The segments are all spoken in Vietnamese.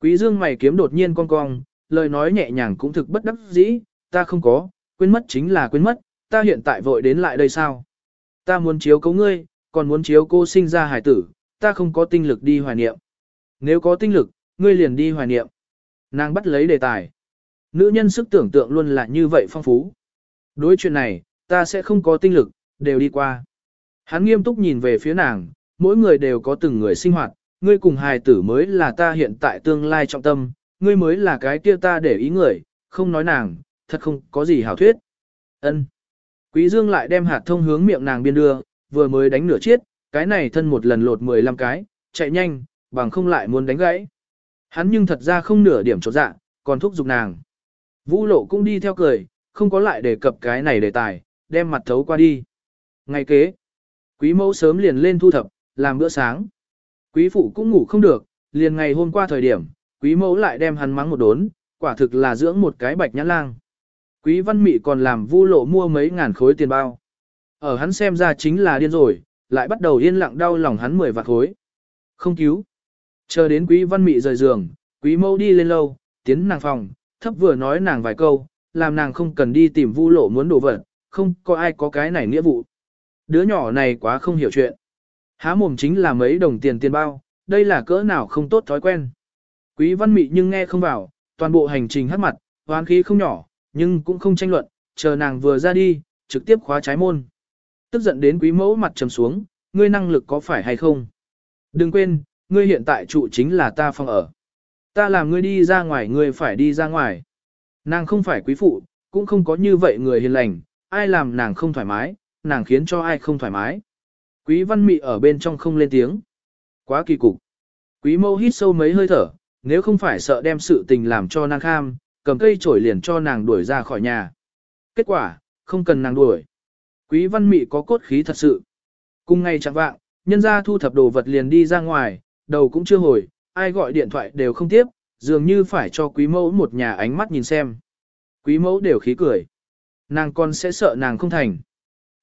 Quý dương mày kiếm đột nhiên cong cong, lời nói nhẹ nhàng cũng thực bất đắc dĩ, ta không có, quên mất chính là quên mất, ta hiện tại vội đến lại đây sao? Ta muốn chiếu cố ngươi, còn muốn chiếu cô sinh ra hải tử, ta không có tinh lực đi hoài niệm. Nếu có tinh lực, ngươi liền đi hoài niệm. Nàng bắt lấy đề tài. Nữ nhân sức tưởng tượng luôn là như vậy phong phú. Đối chuyện này, ta sẽ không có tinh lực, đều đi qua. Hắn nghiêm túc nhìn về phía nàng, mỗi người đều có từng người sinh hoạt, ngươi cùng hài tử mới là ta hiện tại tương lai trọng tâm, ngươi mới là cái kia ta để ý người, không nói nàng, thật không có gì hảo thuyết. Ân. Quý Dương lại đem hạt thông hướng miệng nàng biên đưa, vừa mới đánh nửa chiết, cái này thân một lần lột 15 cái, chạy nhanh, bằng không lại muốn đánh gãy. Hắn nhưng thật ra không nửa điểm chỗ dạ, còn thúc giục nàng. Vũ lộ cũng đi theo cười, không có lại đề cập cái này đề tài, đem mặt thấu qua đi. Ngày kế, quý mẫu sớm liền lên thu thập, làm bữa sáng. Quý phụ cũng ngủ không được, liền ngày hôm qua thời điểm, quý mẫu lại đem hắn mắng một đốn, quả thực là dưỡng một cái bạch nhãn lang. Quý văn mị còn làm vu lộ mua mấy ngàn khối tiền bao. Ở hắn xem ra chính là điên rồi, lại bắt đầu yên lặng đau lòng hắn mười vạt khối. Không cứu. Chờ đến quý văn mị rời giường, quý mẫu đi lên lâu, tiến nàng phòng, thấp vừa nói nàng vài câu, làm nàng không cần đi tìm vu lộ muốn đồ vật, không có ai có cái này nghĩa vụ. Đứa nhỏ này quá không hiểu chuyện. Há mồm chính là mấy đồng tiền tiền bao, đây là cỡ nào không tốt thói quen. Quý văn mị nhưng nghe không vào, toàn bộ hành trình hắt mặt, hoán khí không nhỏ, nhưng cũng không tranh luận, chờ nàng vừa ra đi, trực tiếp khóa trái môn. Tức giận đến quý mẫu mặt trầm xuống, ngươi năng lực có phải hay không? Đừng quên, ngươi hiện tại trụ chính là ta phòng ở. Ta làm ngươi đi ra ngoài ngươi phải đi ra ngoài. Nàng không phải quý phụ, cũng không có như vậy người hiền lành, ai làm nàng không thoải mái, nàng khiến cho ai không thoải mái. Quý văn mị ở bên trong không lên tiếng. Quá kỳ cục. Quý mâu hít sâu mấy hơi thở, nếu không phải sợ đem sự tình làm cho nàng kham, cầm cây chổi liền cho nàng đuổi ra khỏi nhà. Kết quả, không cần nàng đuổi. Quý văn mị có cốt khí thật sự. Cùng ngày chẳng vạng, nhân ra thu thập đồ vật liền đi ra ngoài, đầu cũng chưa hồi, ai gọi điện thoại đều không tiếp, dường như phải cho quý mẫu một nhà ánh mắt nhìn xem. Quý mẫu đều khí cười. Nàng con sẽ sợ nàng không thành.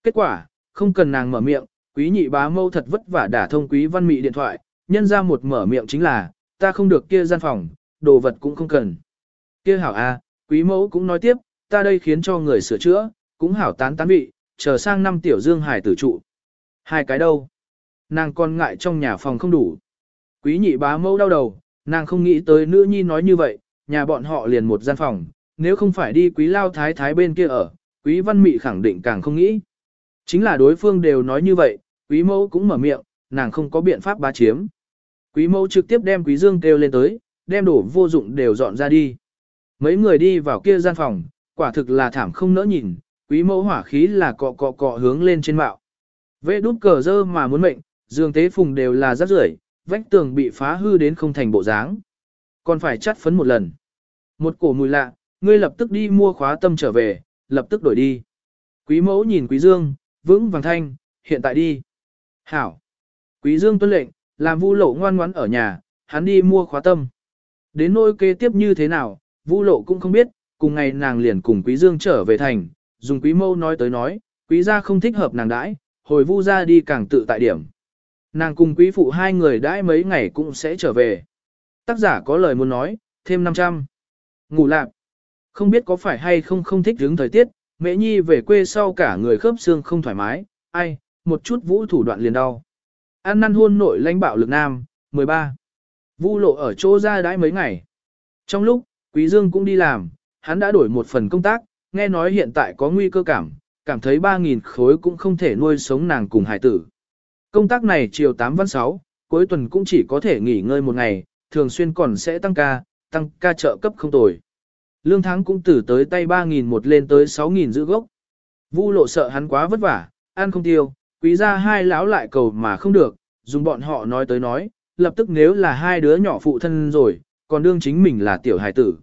Kết quả, không cần nàng mở miệng, quý nhị bá mâu thật vất vả đả thông quý văn mị điện thoại, nhân ra một mở miệng chính là, ta không được kia gian phòng, đồ vật cũng không cần. Kia hảo a, quý mẫu cũng nói tiếp, ta đây khiến cho người sửa chữa, cũng hảo tán tán vị, chờ sang năm tiểu dương hải tử trụ. Hai cái đâu? Nàng còn ngại trong nhà phòng không đủ. Quý nhị bá mẫu đau đầu, nàng không nghĩ tới nữ nhi nói như vậy, nhà bọn họ liền một gian phòng, nếu không phải đi quý lao thái thái bên kia ở, quý văn mị khẳng định càng không nghĩ. Chính là đối phương đều nói như vậy, quý mẫu cũng mở miệng, nàng không có biện pháp bá chiếm. Quý mẫu trực tiếp đem quý dương kêu lên tới, đem đổ vô dụng đều dọn ra đi. Mấy người đi vào kia gian phòng, quả thực là thảm không nỡ nhìn, quý mẫu hỏa khí là cọ cọ cọ hướng lên trên mạo. Vệ đút cờ dơ mà muốn mệnh, Dương tế phùng đều là rác rưởi, vách tường bị phá hư đến không thành bộ dáng. Còn phải chắt phấn một lần. Một cổ mùi lạ, ngươi lập tức đi mua khóa tâm trở về, lập tức đổi đi. Quý mẫu nhìn quý dương, vững vàng thanh, hiện tại đi. Hảo. Quý dương tuân lệnh, làm vu lộ ngoan ngoãn ở nhà, hắn đi mua khóa tâm. Đến nỗi kế tiếp như thế nào, vu lộ cũng không biết, cùng ngày nàng liền cùng quý dương trở về thành, dùng quý mâu nói tới nói, quý gia không thích hợp nàng đãi, hồi vu gia đi càng tự tại điểm. Nàng cùng quý phụ hai người đãi mấy ngày cũng sẽ trở về. Tác giả có lời muốn nói, thêm 500. Ngủ lạc. Không biết có phải hay không không thích hướng thời tiết, Mễ nhi về quê sau cả người khớp xương không thoải mái, ai, một chút vũ thủ đoạn liền đau. An năn hôn nội lãnh bạo lực nam, 13. Vu lộ ở chỗ ra đãi mấy ngày. Trong lúc, Quý Dương cũng đi làm, hắn đã đổi một phần công tác, nghe nói hiện tại có nguy cơ cảm, cảm thấy 3.000 khối cũng không thể nuôi sống nàng cùng hải tử. Công tác này chiều 8 văn 6, cuối tuần cũng chỉ có thể nghỉ ngơi một ngày, thường xuyên còn sẽ tăng ca, tăng ca trợ cấp không tồi. Lương tháng cũng từ tới tay 3.000 một lên tới 6.000 giữ gốc. Vu lộ sợ hắn quá vất vả, ăn không tiêu, quý gia hai lão lại cầu mà không được, dùng bọn họ nói tới nói, lập tức nếu là hai đứa nhỏ phụ thân rồi, còn đương chính mình là tiểu hải tử.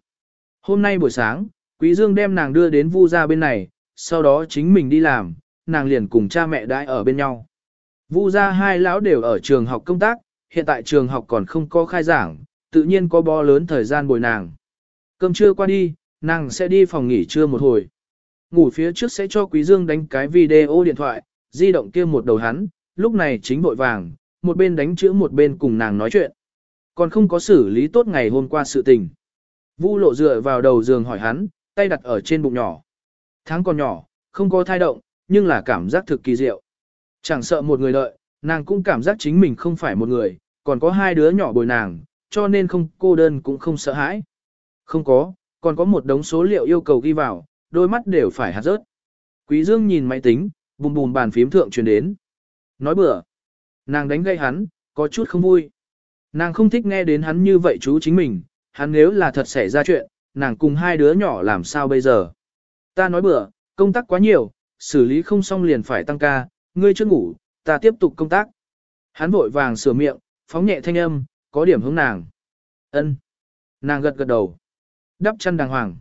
Hôm nay buổi sáng, Quý Dương đem nàng đưa đến Vu gia bên này, sau đó chính mình đi làm, nàng liền cùng cha mẹ đãi ở bên nhau. Vu gia hai lão đều ở trường học công tác, hiện tại trường học còn không có khai giảng, tự nhiên có bo lớn thời gian bồi nàng. Cơm trưa qua đi, nàng sẽ đi phòng nghỉ trưa một hồi. Ngủ phía trước sẽ cho Quý Dương đánh cái video điện thoại, di động kia một đầu hắn, lúc này chính vội vàng, một bên đánh chữ một bên cùng nàng nói chuyện. Còn không có xử lý tốt ngày hôm qua sự tình. Vu lộ dựa vào đầu giường hỏi hắn, tay đặt ở trên bụng nhỏ. Tháng còn nhỏ, không có thai động, nhưng là cảm giác thực kỳ diệu. Chẳng sợ một người đợi, nàng cũng cảm giác chính mình không phải một người, còn có hai đứa nhỏ bồi nàng, cho nên không cô đơn cũng không sợ hãi. Không có, còn có một đống số liệu yêu cầu ghi vào, đôi mắt đều phải hạt rớt. Quý Dương nhìn máy tính, bùm bùm bàn phím thượng truyền đến. Nói bừa. Nàng đánh gây hắn, có chút không vui. Nàng không thích nghe đến hắn như vậy chú chính mình, hắn nếu là thật xảy ra chuyện, nàng cùng hai đứa nhỏ làm sao bây giờ. Ta nói bừa, công tác quá nhiều, xử lý không xong liền phải tăng ca, ngươi chưa ngủ, ta tiếp tục công tác. Hắn vội vàng sửa miệng, phóng nhẹ thanh âm, có điểm hướng nàng. Ân. Nàng gật gật đầu. Đắp chân đàng hoàng.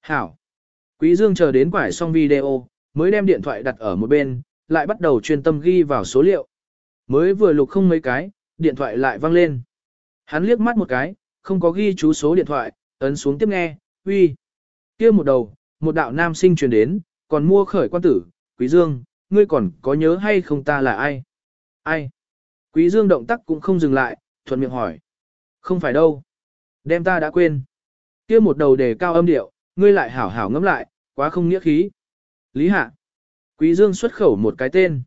Hảo. Quý Dương chờ đến quải xong video, mới đem điện thoại đặt ở một bên, lại bắt đầu chuyên tâm ghi vào số liệu. Mới vừa lục không mấy cái, điện thoại lại vang lên. Hắn liếc mắt một cái, không có ghi chú số điện thoại, ấn xuống tiếp nghe, uy. kia một đầu, một đạo nam sinh truyền đến, còn mua khởi quan tử, Quý Dương, ngươi còn có nhớ hay không ta là ai? Ai? Quý Dương động tác cũng không dừng lại, thuận miệng hỏi. Không phải đâu. Đem ta đã quên. kia một đầu đề cao âm điệu, ngươi lại hảo hảo ngẫm lại, quá không nghĩa khí. Lý Hạ. Quý Dương xuất khẩu một cái tên.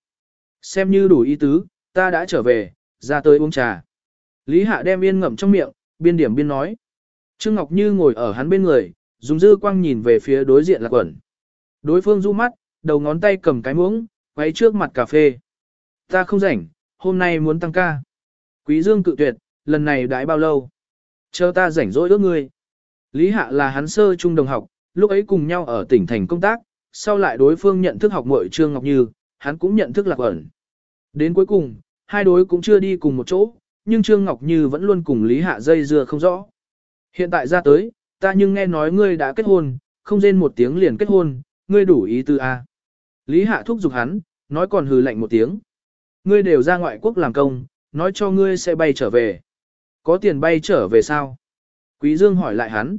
Xem như đủ ý tứ, ta đã trở về, ra tới uống trà. Lý Hạ đem yên ngậm trong miệng, biên điểm biên nói. Trương Ngọc Như ngồi ở hắn bên người, dùng dư quang nhìn về phía đối diện là quẩn. Đối phương du mắt, đầu ngón tay cầm cái muỗng, quay trước mặt cà phê. Ta không rảnh, hôm nay muốn tăng ca. Quý Dương cự tuyệt, lần này đãi bao lâu? Chờ ta rảnh rỗi ước ngươi. Lý Hạ là hắn sơ trung đồng học, lúc ấy cùng nhau ở tỉnh thành công tác, sau lại đối phương nhận thức học muội Trương Ngọc Như, hắn cũng nhận thức lạc ẩn. Đến cuối cùng, hai đối cũng chưa đi cùng một chỗ, nhưng Trương Ngọc Như vẫn luôn cùng Lý Hạ dây dưa không rõ. Hiện tại ra tới, ta nhưng nghe nói ngươi đã kết hôn, không rên một tiếng liền kết hôn, ngươi đủ ý tư A. Lý Hạ thúc giục hắn, nói còn hừ lạnh một tiếng. Ngươi đều ra ngoại quốc làm công, nói cho ngươi sẽ bay trở về. Có tiền bay trở về sao? Quý Dương hỏi lại hắn.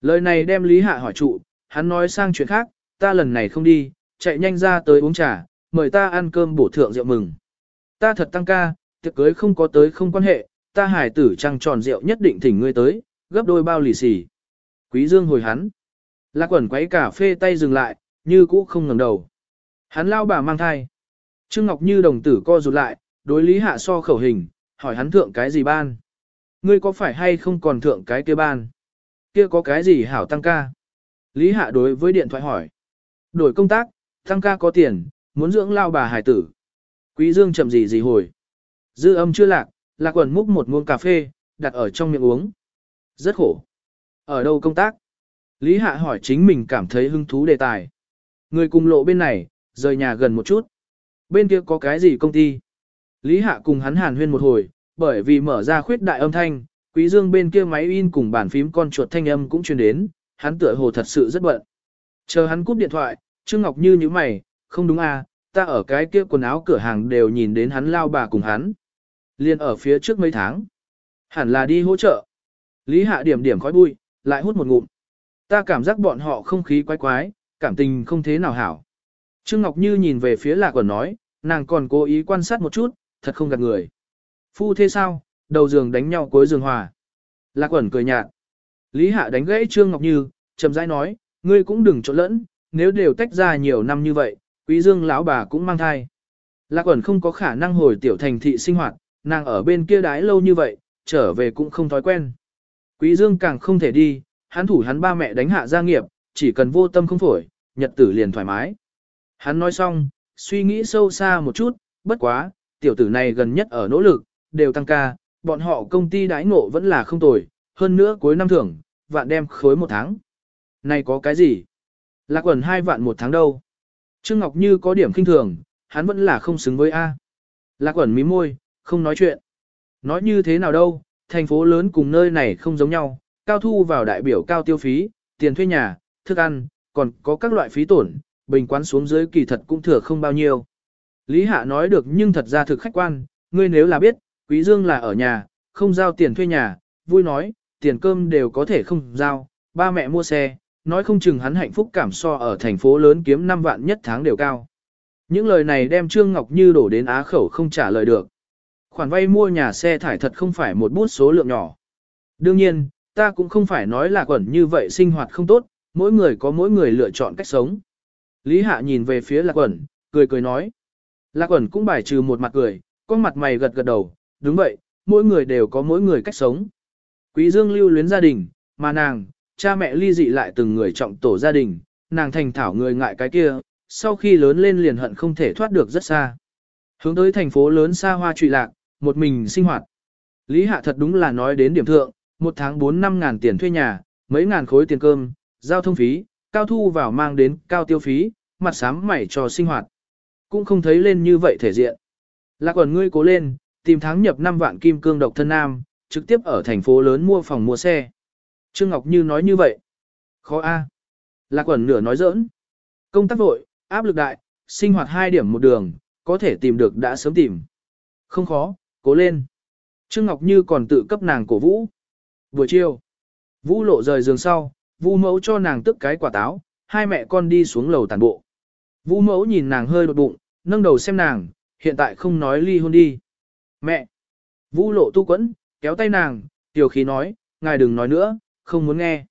Lời này đem Lý Hạ hỏi trụ, hắn nói sang chuyện khác, ta lần này không đi, chạy nhanh ra tới uống trà, mời ta ăn cơm bổ thượng rượu mừng. Ta thật tăng ca, tiệc cưới không có tới không quan hệ, ta hải tử trăng tròn rượu nhất định thỉnh ngươi tới, gấp đôi bao lì xì. Quý Dương hồi hắn. Lạc quẩn quấy cà phê tay dừng lại, như cũ không ngẩng đầu. Hắn lao bà mang thai. Trương Ngọc Như đồng tử co rụt lại, đối lý hạ so khẩu hình, hỏi hắn thượng cái gì ban. Ngươi có phải hay không còn thượng cái kia ban? Kia có cái gì hảo tăng ca? Lý hạ đối với điện thoại hỏi. Đổi công tác, tăng ca có tiền, muốn dưỡng lao bà hải tử. Quý Dương chậm gì gì hồi. Dư âm chưa lạc, lạc quần múc một muỗng cà phê, đặt ở trong miệng uống. Rất khổ. Ở đâu công tác? Lý Hạ hỏi chính mình cảm thấy hứng thú đề tài. Người cùng lộ bên này, rời nhà gần một chút. Bên kia có cái gì công ty? Lý Hạ cùng hắn hàn huyên một hồi, bởi vì mở ra khuyết đại âm thanh, Quý Dương bên kia máy in cùng bàn phím con chuột thanh âm cũng truyền đến, hắn tựa hồ thật sự rất bận. Chờ hắn cúp điện thoại, Trương Ngọc Như như mày, không đúng à, ta ở cái kia quần áo cửa hàng đều nhìn đến hắn lao bà cùng hắn. Liên ở phía trước mấy tháng. Hẳn là đi hỗ trợ. Lý Hạ điểm điểm khói bụi, lại hút một ngụm. Ta cảm giác bọn họ không khí quái quái, cảm tình không thế nào hảo. Trương Ngọc Như nhìn về phía lạc quần nói, nàng còn cố ý quan sát một chút, thật không gạt người. Phu thế sao, đầu giường đánh nhau cuối giường hòa. Lạc quần cười nhạt. Lý Hạ đánh gãy Trương Ngọc Như, chậm rãi nói, ngươi cũng đừng trộn lẫn, nếu đều tách ra nhiều năm như vậy, quý dương lão bà cũng mang thai. Lạc quần không có khả năng hồi tiểu thành thị sinh hoạt, nàng ở bên kia đái lâu như vậy, trở về cũng không thói quen. Quý dương càng không thể đi, hắn thủ hắn ba mẹ đánh hạ gia nghiệp, chỉ cần vô tâm không phổi, nhật tử liền thoải mái. Hắn nói xong, suy nghĩ sâu xa một chút, bất quá, tiểu tử này gần nhất ở nỗ lực, đều tăng ca, bọn họ công ty đái ngộ vẫn là không tồi, hơn nữa cuối năm thưởng, vạn đem khối một tháng. Này có cái gì? Lạc quần hai vạn một tháng đâu? Trương Ngọc Như có điểm kinh thường, hắn vẫn là không xứng với A. Lạc quần mí môi, không nói chuyện. Nói như thế nào đâu, thành phố lớn cùng nơi này không giống nhau, cao thu vào đại biểu cao tiêu phí, tiền thuê nhà, thức ăn, còn có các loại phí tổn, bình quán xuống dưới kỳ thật cũng thừa không bao nhiêu. Lý Hạ nói được nhưng thật ra thực khách quan, ngươi nếu là biết, Quý Dương là ở nhà, không giao tiền thuê nhà, vui nói, tiền cơm đều có thể không giao, ba mẹ mua xe, nói không chừng hắn hạnh phúc cảm so ở thành phố lớn kiếm 5 vạn nhất tháng đều cao. Những lời này đem Trương Ngọc Như đổ đến á khẩu không trả lời được. Khoản vay mua nhà xe thải thật không phải một bút số lượng nhỏ. Đương nhiên, ta cũng không phải nói là quẩn như vậy sinh hoạt không tốt, mỗi người có mỗi người lựa chọn cách sống. Lý Hạ nhìn về phía Lạc Quẩn, cười cười nói. Lạc Quẩn cũng bài trừ một mặt cười, con mặt mày gật gật đầu, đúng vậy, mỗi người đều có mỗi người cách sống. Quý Dương lưu luyến gia đình, mà nàng, cha mẹ ly dị lại từng người trọng tổ gia đình, nàng thành thảo người ngại cái kia, sau khi lớn lên liền hận không thể thoát được rất xa. Hướng tới thành phố lớn xa hoa trụy lạc, một mình sinh hoạt. Lý Hạ thật đúng là nói đến điểm thượng, một tháng 4 năm ngàn tiền thuê nhà, mấy ngàn khối tiền cơm, giao thông phí, cao thu vào mang đến cao tiêu phí, mặt sám mảy cho sinh hoạt. Cũng không thấy lên như vậy thể diện. Lạc quần ngươi cố lên, tìm tháng nhập 5 vạn kim cương độc thân nam, trực tiếp ở thành phố lớn mua phòng mua xe. Trương Ngọc Như nói như vậy. Khó a. Lạc quẩn nửa nói giỡn. Công tác vội, áp lực đại, sinh hoạt hai điểm một đường, có thể tìm được đã sớm tìm. Không khó, cố lên. Trương Ngọc Như còn tự cấp nàng cổ vũ. Buổi chiều, Vũ lộ rời giường sau, Vu mẫu cho nàng tức cái quả táo, hai mẹ con đi xuống lầu tàn bộ. Vũ mẫu nhìn nàng hơi đột bụng, nâng đầu xem nàng, hiện tại không nói ly hôn đi. Mẹ! Vũ lộ tu quẫn, kéo tay nàng, tiểu khí nói, ngài đừng nói nữa, không muốn nghe.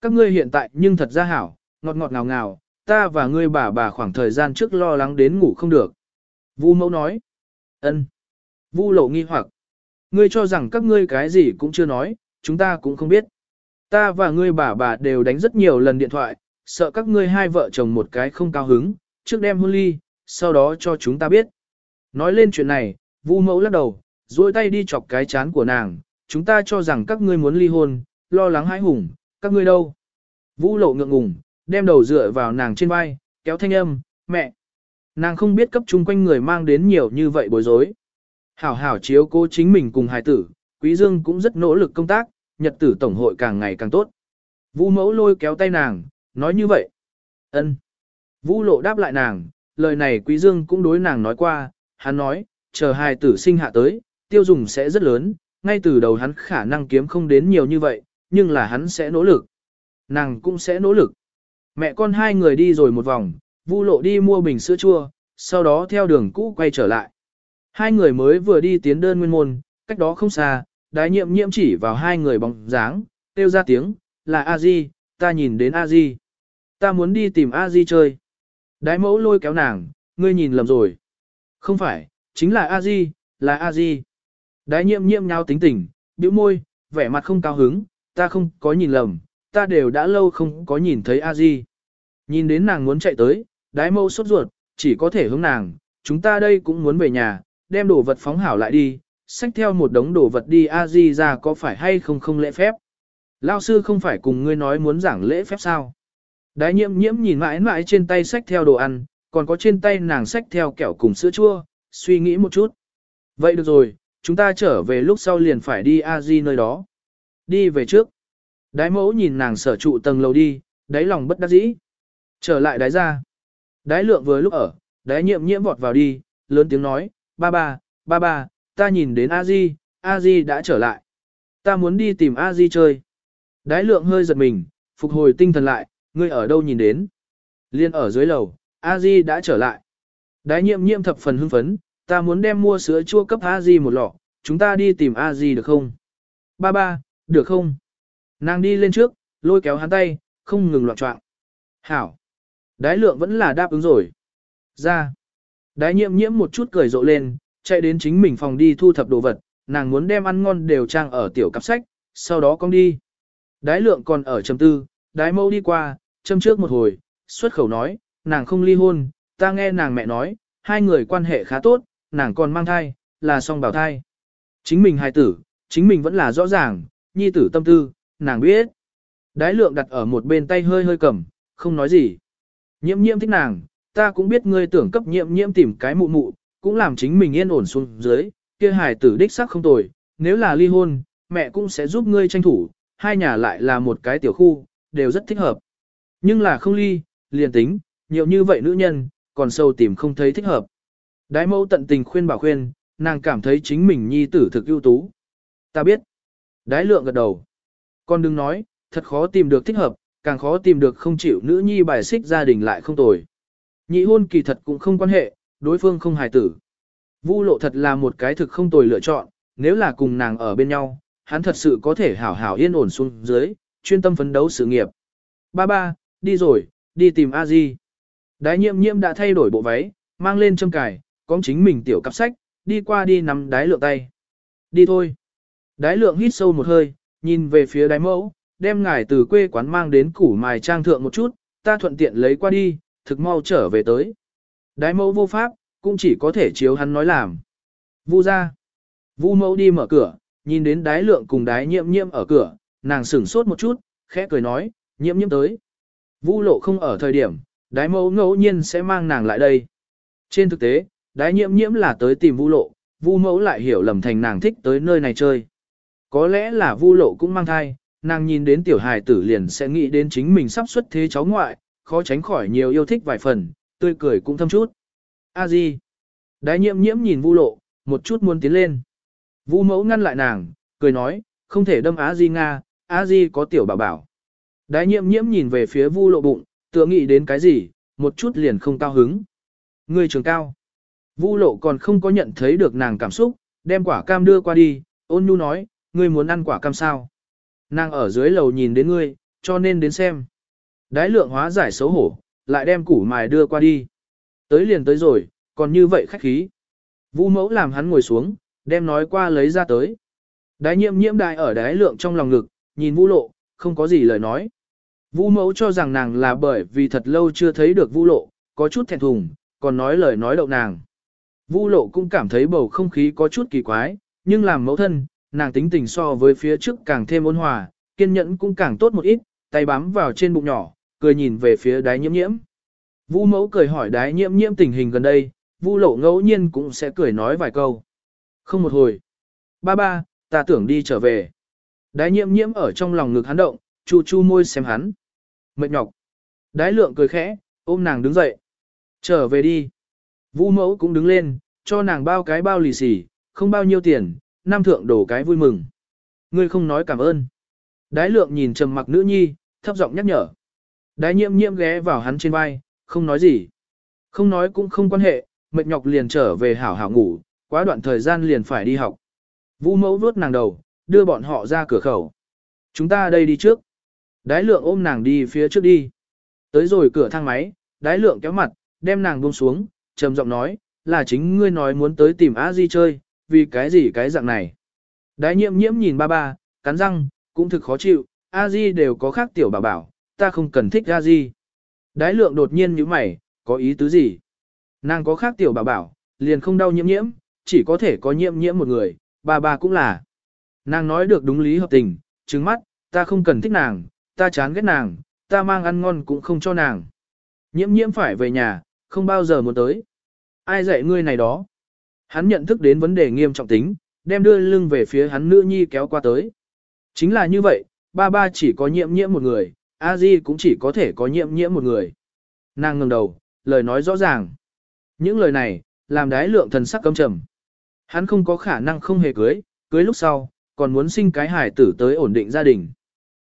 Các ngươi hiện tại nhưng thật ra hảo, ngọt ngọt ngào ngào, ta và ngươi bà bà khoảng thời gian trước lo lắng đến ngủ không được. Vu mẫu nói. ân. Vu lộ nghi hoặc. Ngươi cho rằng các ngươi cái gì cũng chưa nói, chúng ta cũng không biết. Ta và ngươi bà bà đều đánh rất nhiều lần điện thoại, sợ các ngươi hai vợ chồng một cái không cao hứng, trước đem hôn ly, sau đó cho chúng ta biết. Nói lên chuyện này, Vu mẫu lắc đầu, duỗi tay đi chọc cái chán của nàng, chúng ta cho rằng các ngươi muốn ly hôn, lo lắng hãi hùng, các ngươi đâu? Vũ lộ ngượng ngùng, đem đầu dựa vào nàng trên vai, kéo thanh âm, mẹ. Nàng không biết cấp chung quanh người mang đến nhiều như vậy bối rối. Hảo hảo chiếu cố chính mình cùng hài tử, Quý Dương cũng rất nỗ lực công tác, nhật tử tổng hội càng ngày càng tốt. Vũ mẫu lôi kéo tay nàng, nói như vậy. ân. Vũ lộ đáp lại nàng, lời này Quý Dương cũng đối nàng nói qua, hắn nói, chờ hài tử sinh hạ tới, tiêu dùng sẽ rất lớn, ngay từ đầu hắn khả năng kiếm không đến nhiều như vậy, nhưng là hắn sẽ nỗ lực. Nàng cũng sẽ nỗ lực. Mẹ con hai người đi rồi một vòng, Vu lộ đi mua bình sữa chua, sau đó theo đường cũ quay trở lại. Hai người mới vừa đi tiến đơn nguyên môn, cách đó không xa, đái nhiệm nhiệm chỉ vào hai người bóng dáng, kêu ra tiếng, là a di ta nhìn đến a di Ta muốn đi tìm a di chơi. Đái mẫu lôi kéo nàng, ngươi nhìn lầm rồi. Không phải, chính là a di là a di Đái nhiệm nhiệm nhau tính tình, bĩu môi, vẻ mặt không cao hứng, ta không có nhìn lầm, ta đều đã lâu không có nhìn thấy a di Nhìn đến nàng muốn chạy tới, đái mẫu sốt ruột, chỉ có thể hướng nàng, chúng ta đây cũng muốn về nhà, đem đồ vật phóng hảo lại đi, xách theo một đống đồ vật đi a di ra có phải hay không không lễ phép. Lao sư không phải cùng ngươi nói muốn giảng lễ phép sao. Đái nhiễm nhiễm nhìn mãi mãi trên tay xách theo đồ ăn, còn có trên tay nàng xách theo kẹo cùng sữa chua, suy nghĩ một chút. Vậy được rồi, chúng ta trở về lúc sau liền phải đi a di nơi đó. Đi về trước. Đái mẫu nhìn nàng sở trụ tầng lầu đi, đáy lòng bất đắc dĩ. Trở lại đái ra. Đái lượng vừa lúc ở, đái nhiệm nhiễm vọt vào đi, lớn tiếng nói, ba ba, ba ba, ta nhìn đến A-di, A-di đã trở lại. Ta muốn đi tìm A-di chơi. Đái lượng hơi giật mình, phục hồi tinh thần lại, ngươi ở đâu nhìn đến. Liên ở dưới lầu, A-di đã trở lại. Đái nhiệm nhiệm thập phần hưng phấn, ta muốn đem mua sữa chua cấp A-di một lọ, chúng ta đi tìm A-di được không? Ba ba, được không? Nàng đi lên trước, lôi kéo hắn tay, không ngừng loạn trọng. Hảo. Đái lượng vẫn là đáp ứng rồi. Ra. Đái nhiễm nhiễm một chút cười rộ lên, chạy đến chính mình phòng đi thu thập đồ vật, nàng muốn đem ăn ngon đều trang ở tiểu cặp sách, sau đó con đi. Đái lượng còn ở chấm tư, đái mâu đi qua, châm trước một hồi, xuất khẩu nói, nàng không ly hôn, ta nghe nàng mẹ nói, hai người quan hệ khá tốt, nàng còn mang thai, là song bảo thai. Chính mình hài tử, chính mình vẫn là rõ ràng, nhi tử tâm tư, nàng biết. Đái lượng đặt ở một bên tay hơi hơi cầm, không nói gì. Nhiễm nhiễm thích nàng, ta cũng biết ngươi tưởng cấp nhiễm nhiễm tìm cái mụ mụ, cũng làm chính mình yên ổn xuống dưới, kia hài tử đích sắc không tồi, nếu là ly hôn, mẹ cũng sẽ giúp ngươi tranh thủ, hai nhà lại là một cái tiểu khu, đều rất thích hợp. Nhưng là không ly, liền tính, nhiều như vậy nữ nhân, còn sâu tìm không thấy thích hợp. Đái mẫu tận tình khuyên bảo khuyên, nàng cảm thấy chính mình nhi tử thực ưu tú. Ta biết. Đái lượng gật đầu. Con đừng nói, thật khó tìm được thích hợp, càng khó tìm được không chịu nữ nhi bài xích gia đình lại không tồi. Nhị hôn kỳ thật cũng không quan hệ, đối phương không hài tử. Vu lộ thật là một cái thực không tồi lựa chọn, nếu là cùng nàng ở bên nhau, hắn thật sự có thể hảo hảo yên ổn xuống dưới, chuyên tâm phấn đấu sự nghiệp. Ba ba, đi rồi, đi tìm a di. Đái nhiệm nhiệm đã thay đổi bộ váy, mang lên châm cài, có chính mình tiểu cặp sách, đi qua đi nắm đái lượng tay. Đi thôi. Đái lượng hít sâu một hơi, nhìn về phía đái mẫu, đem ngài từ quê quán mang đến củ mài trang thượng một chút, ta thuận tiện lấy qua đi, thực mau trở về tới. Đái mẫu vô pháp, cũng chỉ có thể chiếu hắn nói làm. Vu ra. Vu mẫu đi mở cửa, nhìn đến đái lượng cùng đái nhiễm nhiễm ở cửa, nàng sửng sốt một chút, khẽ cười nói, nhiễm nhiễm tới. Vu lộ không ở thời điểm, đái mẫu ngẫu nhiên sẽ mang nàng lại đây. Trên thực tế, đái nhiễm nhiễm là tới tìm vu lộ, vu mẫu lại hiểu lầm thành nàng thích tới nơi này chơi. Có lẽ là vu lộ cũng mang thai, nàng nhìn đến tiểu hài tử liền sẽ nghĩ đến chính mình sắp xuất thế cháu ngoại, khó tránh khỏi nhiều yêu thích vài phần, tươi cười cũng thâm chút. A Di. Đái nhiễm nhiễm nhìn Vu lộ, một chút muốn tiến lên. Vu mẫu ngăn lại nàng, cười nói, không thể đâm Á Di Nga, Á Di có tiểu bảo bảo. Đái nhiễm nhiễm nhìn về phía Vu lộ bụng, tựa nghĩ đến cái gì, một chút liền không cao hứng. Người trường cao. Vu lộ còn không có nhận thấy được nàng cảm xúc, đem quả cam đưa qua đi, ôn nhu nói, ngươi muốn ăn quả cam sao? Nàng ở dưới lầu nhìn đến ngươi, cho nên đến xem. Đái lượng hóa giải xấu hổ, lại đem củ mài đưa qua đi. Tới liền tới rồi, còn như vậy khách khí. Vu mẫu làm hắn ngồi xuống, đem nói qua lấy ra tới. Đái nhiễm nhiễm đại ở đái lượng trong lòng ngực, nhìn vu lộ, không có gì lời nói. Vu mẫu cho rằng nàng là bởi vì thật lâu chưa thấy được vu lộ, có chút thẹn thùng, còn nói lời nói đậu nàng. Vu lộ cũng cảm thấy bầu không khí có chút kỳ quái, nhưng làm mẫu thân, nàng tính tình so với phía trước càng thêm ôn hòa, kiên nhẫn cũng càng tốt một ít, tay bám vào trên bụng nhỏ, cười nhìn về phía đái nhiễm nhiễm. Vu mẫu cười hỏi đái nhiễm nhiễm tình hình gần đây, vu lộ ngẫu nhiên cũng sẽ cười nói vài câu. Không một hồi. Ba ba, ta tưởng đi trở về. Đái nhiễm nhiễm ở trong lòng ngực hắn động, chu chu môi xem hắn. Mệt nhọc. Đái lượng cười khẽ, ôm nàng đứng dậy. Trở về đi. Vu mẫu cũng đứng lên, cho nàng bao cái bao lì xì, không bao nhiêu tiền, nam thượng đổ cái vui mừng. Ngươi không nói cảm ơn. Đái lượng nhìn trầm mặc nữ nhi, thấp giọng nhắc nhở. Đái nhiễm nhiễm ghé vào hắn trên vai, không nói gì. Không nói cũng không quan hệ, mệt nhọc liền trở về hảo hảo ngủ, quá đoạn thời gian liền phải đi học. Vũ mẫu vuốt nàng đầu, đưa bọn họ ra cửa khẩu. Chúng ta đây đi trước. Đái lượng ôm nàng đi phía trước đi. Tới rồi cửa thang máy, đái lượng kéo mặt, đem nàng buông xuống, trầm giọng nói, là chính ngươi nói muốn tới tìm A Di chơi, vì cái gì cái dạng này. Đái nhiễm nhiễm nhìn ba ba, cắn răng, cũng thực khó chịu, A Di đều có khác tiểu bảo bảo, ta không cần thích A Di. Đái lượng đột nhiên như mày, có ý tứ gì? Nàng có khác tiểu bảo bảo, liền không đau nhiễm nhiễm, chỉ có thể có nhiễm nhiễm một người, ba ba cũng là. Nàng nói được đúng lý hợp tình, trứng mắt, ta không cần thích nàng, ta chán ghét nàng, ta mang ăn ngon cũng không cho nàng. Nhiễm nhiễm phải về nhà, không bao giờ muốn tới. Ai dạy ngươi này đó? Hắn nhận thức đến vấn đề nghiêm trọng tính, đem đưa lưng về phía hắn nữ nhi kéo qua tới. Chính là như vậy, ba ba chỉ có nhiễm nhiễm một người, a di cũng chỉ có thể có nhiễm nhiễm một người. Nàng ngẩng đầu, lời nói rõ ràng. Những lời này, làm đái lượng thần sắc cấm trầm. Hắn không có khả năng không hề cưới, cưới lúc sau, còn muốn sinh cái hải tử tới ổn định gia đình.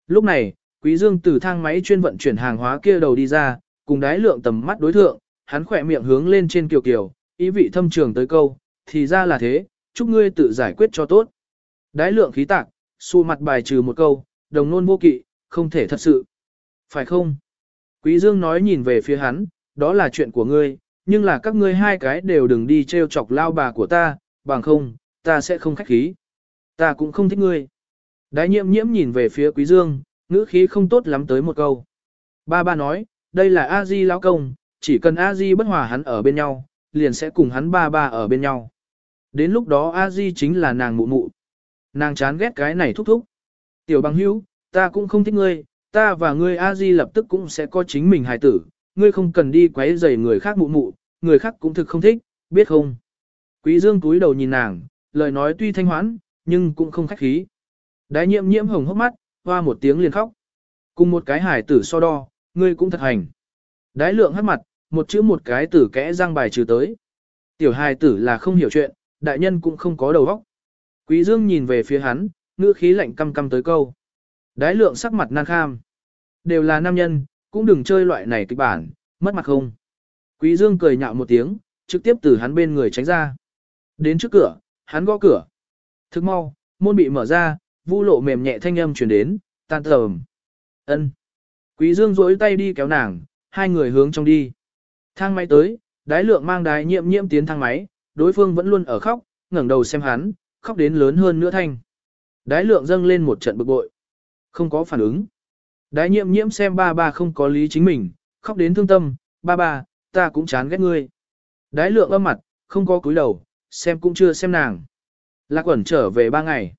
Lúc này, Quý Dương từ thang máy chuyên vận chuyển hàng hóa kia đầu đi ra, cùng đái lượng tầm mắt đối thượng, hắn khỏe miệng hướng lên trên kiều kiều, ý vị thâm trường tới câu, thì ra là thế, chúc ngươi tự giải quyết cho tốt. Đái lượng khí tạc, xu mặt bài trừ một câu, đồng nôn vô kỵ, không thể thật sự. Phải không? Quý Dương nói nhìn về phía hắn, đó là chuyện của ngươi, nhưng là các ngươi hai cái đều đừng đi treo chọc lao bà của ta, bằng không, ta sẽ không khách khí. Ta cũng không thích ngươi. Đái nhiễm nhiễm nhìn về phía Quý Dương, ngữ khí không tốt lắm tới một câu. Ba ba nói, đây là A-di lão công, chỉ cần A-di bất hòa hắn ở bên nhau, liền sẽ cùng hắn ba ba ở bên nhau. Đến lúc đó A-di chính là nàng mụ mụ. Nàng chán ghét cái này thúc thúc. Tiểu bằng hữu, ta cũng không thích ngươi, ta và ngươi A-di lập tức cũng sẽ có chính mình hài tử, ngươi không cần đi quấy rầy người khác mụ mụ, người khác cũng thực không thích, biết không? Quý dương túi đầu nhìn nàng, lời nói tuy thanh hoãn, nhưng cũng không khách khí. Đái nhiễm nhiễm hồng hốc mắt, hoa một tiếng liền khóc. Cùng một cái hải tử so đo, ngươi cũng thật hành. Đái lượng hắt mặt, một chữ một cái tử kẽ răng bài trừ tới. Tiểu hài tử là không hiểu chuyện, đại nhân cũng không có đầu óc. Quý dương nhìn về phía hắn, ngữ khí lạnh căm căm tới câu. Đái lượng sắc mặt nan kham. Đều là nam nhân, cũng đừng chơi loại này kịch bản, mất mặt không. Quý dương cười nhạo một tiếng, trực tiếp từ hắn bên người tránh ra. Đến trước cửa, hắn gõ cửa. Thức mau, môn bị mở ra, vu lộ mềm nhẹ thanh âm truyền đến, tan tờm. ân Quý dương rỗi tay đi kéo nàng, hai người hướng trong đi. Thang máy tới, đái lượng mang đái nhiệm nhiệm tiến thang máy, đối phương vẫn luôn ở khóc, ngẩng đầu xem hắn, khóc đến lớn hơn nữa thanh. Đái lượng dâng lên một trận bực bội. Không có phản ứng. Đái Nhiệm nhiễm xem ba ba không có lý chính mình, khóc đến thương tâm, ba ba, ta cũng chán ghét ngươi. Đái lượng âm mặt, không có cúi đầu, xem cũng chưa xem nàng. Lạc quẩn trở về ba ngày.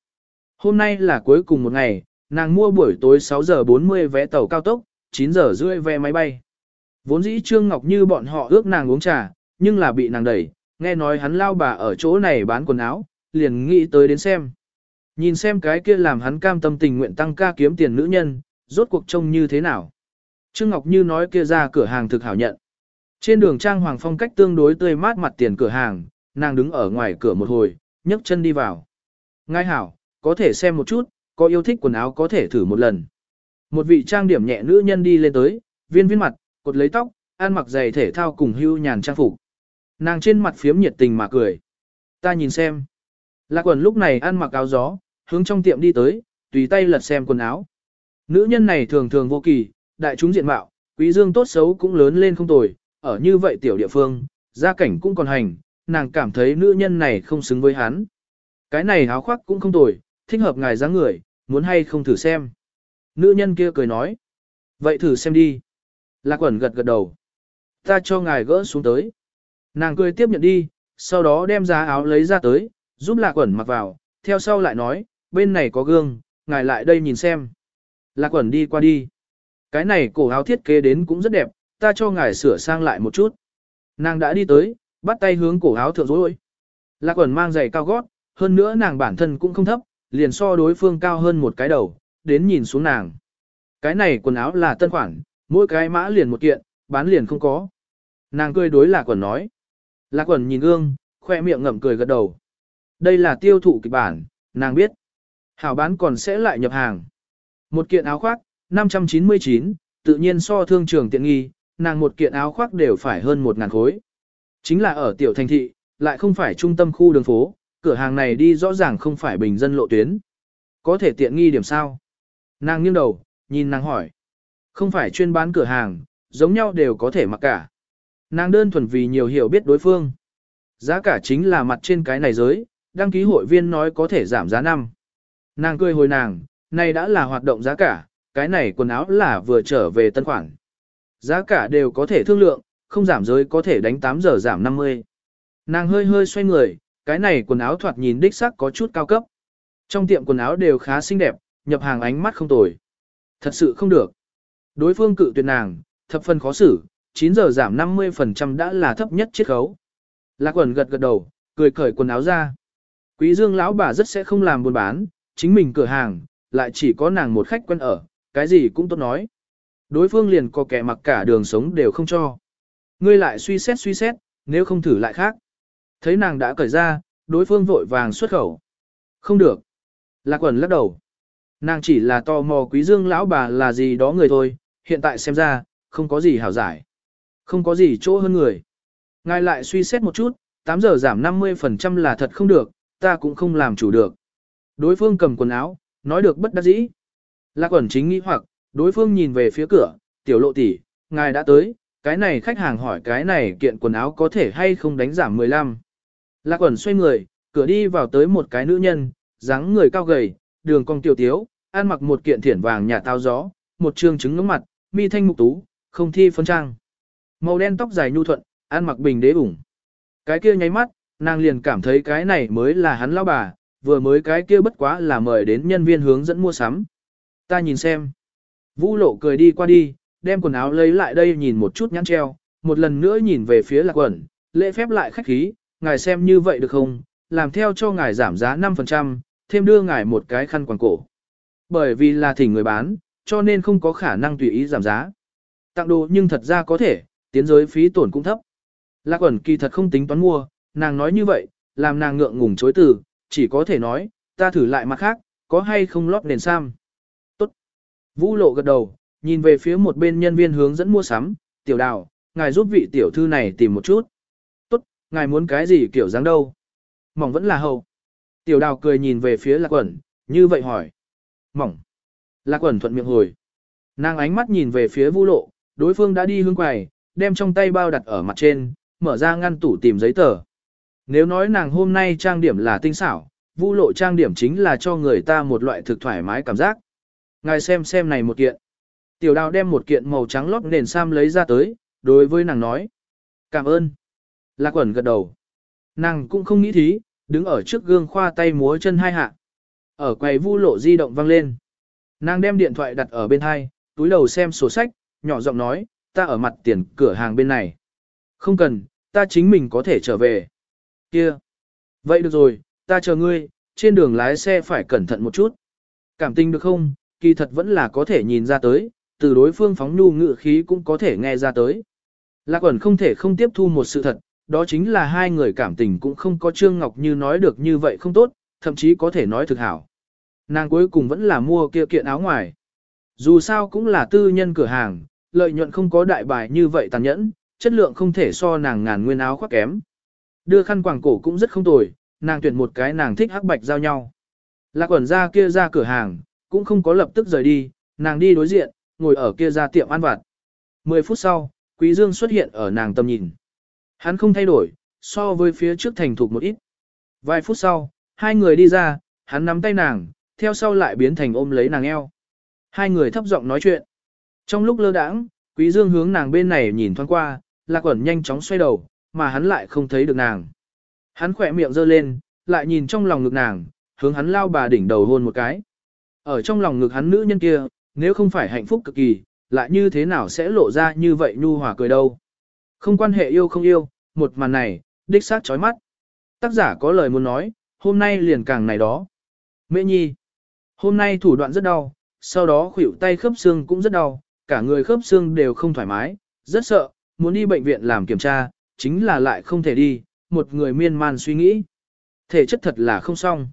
Hôm nay là cuối cùng một ngày, nàng mua buổi tối 6 giờ 40 vé tàu cao tốc, 9 giờ rưỡi vé máy bay. Vốn dĩ Trương Ngọc Như bọn họ ước nàng uống trà, nhưng là bị nàng đẩy, nghe nói hắn lao bà ở chỗ này bán quần áo, liền nghĩ tới đến xem. Nhìn xem cái kia làm hắn cam tâm tình nguyện tăng ca kiếm tiền nữ nhân, rốt cuộc trông như thế nào. Trương Ngọc Như nói kia ra cửa hàng thực hảo nhận. Trên đường trang hoàng phong cách tương đối tươi mát mặt tiền cửa hàng, nàng đứng ở ngoài cửa một hồi, nhấc chân đi vào. Ngài hảo, có thể xem một chút, có yêu thích quần áo có thể thử một lần. Một vị trang điểm nhẹ nữ nhân đi lên tới, viên viên mặt, cột lấy tóc, ăn mặc giày thể thao cùng hưu nhàn trang phục. Nàng trên mặt phiếm nhiệt tình mà cười. Ta nhìn xem. Lạc quần lúc này ăn mặc áo gió, hướng trong tiệm đi tới, tùy tay lật xem quần áo. Nữ nhân này thường thường vô kỳ, đại chúng diện mạo, quý dương tốt xấu cũng lớn lên không tồi, ở như vậy tiểu địa phương, gia cảnh cũng còn hành, nàng cảm thấy nữ nhân này không xứng với hắn. Cái này áo khoác cũng không tồi, thích hợp ngài dáng người, muốn hay không thử xem. Nữ nhân kia cười nói. Vậy thử xem đi. Lạc quẩn gật gật đầu. Ta cho ngài gỡ xuống tới. Nàng cười tiếp nhận đi, sau đó đem giá áo lấy ra tới, giúp lạc quẩn mặc vào, theo sau lại nói, bên này có gương, ngài lại đây nhìn xem. Lạc quẩn đi qua đi. Cái này cổ áo thiết kế đến cũng rất đẹp, ta cho ngài sửa sang lại một chút. Nàng đã đi tới, bắt tay hướng cổ áo thượng rối. Lạc quẩn mang giày cao gót, hơn nữa nàng bản thân cũng không thấp, liền so đối phương cao hơn một cái đầu, đến nhìn xuống nàng. Cái này quần áo là tân khoản, mỗi cái mã liền một kiện, bán liền không có. Nàng cười đối lạc quần nói. Lạc quần nhìn gương, khoe miệng ngậm cười gật đầu. Đây là tiêu thụ kịch bản, nàng biết. Hảo bán còn sẽ lại nhập hàng. Một kiện áo khoác, 599, tự nhiên so thương trường tiện nghi, nàng một kiện áo khoác đều phải hơn 1.000 khối. Chính là ở tiểu thành thị, lại không phải trung tâm khu đường phố, cửa hàng này đi rõ ràng không phải bình dân lộ tuyến. Có thể tiện nghi điểm sao? Nàng nghiêng đầu, nhìn nàng hỏi. Không phải chuyên bán cửa hàng, giống nhau đều có thể mặc cả. Nàng đơn thuần vì nhiều hiểu biết đối phương. Giá cả chính là mặt trên cái này giới, đăng ký hội viên nói có thể giảm giá năm. Nàng cười hồi nàng, này đã là hoạt động giá cả, cái này quần áo là vừa trở về tân khoản. Giá cả đều có thể thương lượng, không giảm giới có thể đánh 8 giờ giảm 50. Nàng hơi hơi xoay người, cái này quần áo thoạt nhìn đích sắc có chút cao cấp. Trong tiệm quần áo đều khá xinh đẹp, nhập hàng ánh mắt không tồi. Thật sự không được. Đối phương cự tuyệt nàng, thập phần khó xử, 9 giờ giảm 50% đã là thấp nhất chiết khấu. Lạc quần gật gật đầu, cười cởi quần áo ra. Quý dương lão bà rất sẽ không làm buôn bán, chính mình cửa hàng, lại chỉ có nàng một khách quen ở, cái gì cũng tốt nói. Đối phương liền có kẻ mặc cả đường sống đều không cho. Ngươi lại suy xét suy xét, nếu không thử lại khác. Thấy nàng đã cởi ra, đối phương vội vàng xuất khẩu. Không được. Lạc quần lắc đầu. Nàng chỉ là tò mò quý dương lão bà là gì đó người thôi, hiện tại xem ra, không có gì hảo giải. Không có gì chỗ hơn người. Ngài lại suy xét một chút, 8 giờ giảm 50% là thật không được, ta cũng không làm chủ được. Đối phương cầm quần áo, nói được bất đắc dĩ. Lạc quần chính nghĩ hoặc, đối phương nhìn về phía cửa, tiểu lộ tỷ, ngài đã tới, cái này khách hàng hỏi cái này kiện quần áo có thể hay không đánh giảm 15. Lạc quần xoay người, cửa đi vào tới một cái nữ nhân, dáng người cao gầy, đường cong tiểu tiếu, ăn mặc một kiện thiển vàng nhà tao gió, một trương trứng ngưỡng mặt, mi thanh mục tú, không thi phấn trang. Màu đen tóc dài nhu thuận, ăn mặc bình đế ủng. Cái kia nháy mắt, nàng liền cảm thấy cái này mới là hắn lão bà, vừa mới cái kia bất quá là mời đến nhân viên hướng dẫn mua sắm. Ta nhìn xem. Vũ lộ cười đi qua đi, đem quần áo lấy lại đây nhìn một chút nhăn treo, một lần nữa nhìn về phía lạc quần, lễ phép lại khách khí, ngài xem như vậy được không, làm theo cho ngài giảm giá 5%, thêm đưa ngài một cái khăn quàng cổ. Bởi vì là thỉnh người bán, cho nên không có khả năng tùy ý giảm giá. Tặng đồ nhưng thật ra có thể, tiến giới phí tổn cũng thấp. Lạc ẩn kỳ thật không tính toán mua, nàng nói như vậy, làm nàng ngượng ngùng chối từ, chỉ có thể nói, ta thử lại mặt khác, có hay không lót nền sam. Tốt. Vũ lộ gật đầu, nhìn về phía một bên nhân viên hướng dẫn mua sắm, tiểu đào, ngài giúp vị tiểu thư này tìm một chút. Tốt, ngài muốn cái gì kiểu dáng đâu. Mỏng vẫn là hậu. Tiểu đào cười nhìn về phía lạc quẩn, như vậy hỏi. Mỏng. Lạc quẩn thuận miệng hồi. Nàng ánh mắt nhìn về phía vũ lộ, đối phương đã đi hướng quầy, đem trong tay bao đặt ở mặt trên, mở ra ngăn tủ tìm giấy tờ. Nếu nói nàng hôm nay trang điểm là tinh xảo, vu lộ trang điểm chính là cho người ta một loại thực thoải mái cảm giác. Ngài xem xem này một kiện. Tiểu đào đem một kiện màu trắng lót nền sam lấy ra tới, đối với nàng nói. Cảm ơn. Lạc quẩn gật đầu. Nàng cũng không nghĩ thí, đứng ở trước gương khoa tay múa chân hai hạ. Ở quầy vu lộ di động vang lên. Nàng đem điện thoại đặt ở bên hai, túi đầu xem sổ sách, nhỏ giọng nói, ta ở mặt tiền cửa hàng bên này. Không cần, ta chính mình có thể trở về. Kia. Vậy được rồi, ta chờ ngươi, trên đường lái xe phải cẩn thận một chút. Cảm tình được không, kỳ thật vẫn là có thể nhìn ra tới, từ đối phương phóng nhu ngự khí cũng có thể nghe ra tới. Lạc ẩn không thể không tiếp thu một sự thật, đó chính là hai người cảm tình cũng không có Trương Ngọc Như nói được như vậy không tốt, thậm chí có thể nói thực hảo. Nàng cuối cùng vẫn là mua kia kiện áo ngoài. Dù sao cũng là tư nhân cửa hàng, lợi nhuận không có đại bài như vậy tàn nhẫn, chất lượng không thể so nàng ngàn nguyên áo khoác kém. Đưa khăn quàng cổ cũng rất không tồi, nàng tuyển một cái nàng thích hắc bạch giao nhau. Lạc ẩn ra kia ra cửa hàng, cũng không có lập tức rời đi, nàng đi đối diện, ngồi ở kia ra tiệm ăn vặt. Mười phút sau, Quý Dương xuất hiện ở nàng tầm nhìn. Hắn không thay đổi, so với phía trước thành thục một ít. Vài phút sau, hai người đi ra, hắn nắm tay nàng, theo sau lại biến thành ôm lấy nàng eo. Hai người thấp giọng nói chuyện. Trong lúc lơ đãng, Quý Dương hướng nàng bên này nhìn thoáng qua, Lạc Quẩn nhanh chóng xoay đầu, mà hắn lại không thấy được nàng. Hắn khẽ miệng giơ lên, lại nhìn trong lòng ngực nàng, hướng hắn lao bà đỉnh đầu hôn một cái. Ở trong lòng ngực hắn nữ nhân kia, nếu không phải hạnh phúc cực kỳ, lại như thế nào sẽ lộ ra như vậy nhu hòa cười đâu. Không quan hệ yêu không yêu, một màn này, đích xác chói mắt. Tác giả có lời muốn nói, hôm nay liền càng này đó. Mễ nhi, hôm nay thủ đoạn rất đau, sau đó khuỷu tay khớp xương cũng rất đau, cả người khớp xương đều không thoải mái, rất sợ, muốn đi bệnh viện làm kiểm tra, chính là lại không thể đi, một người miên man suy nghĩ. Thể chất thật là không xong.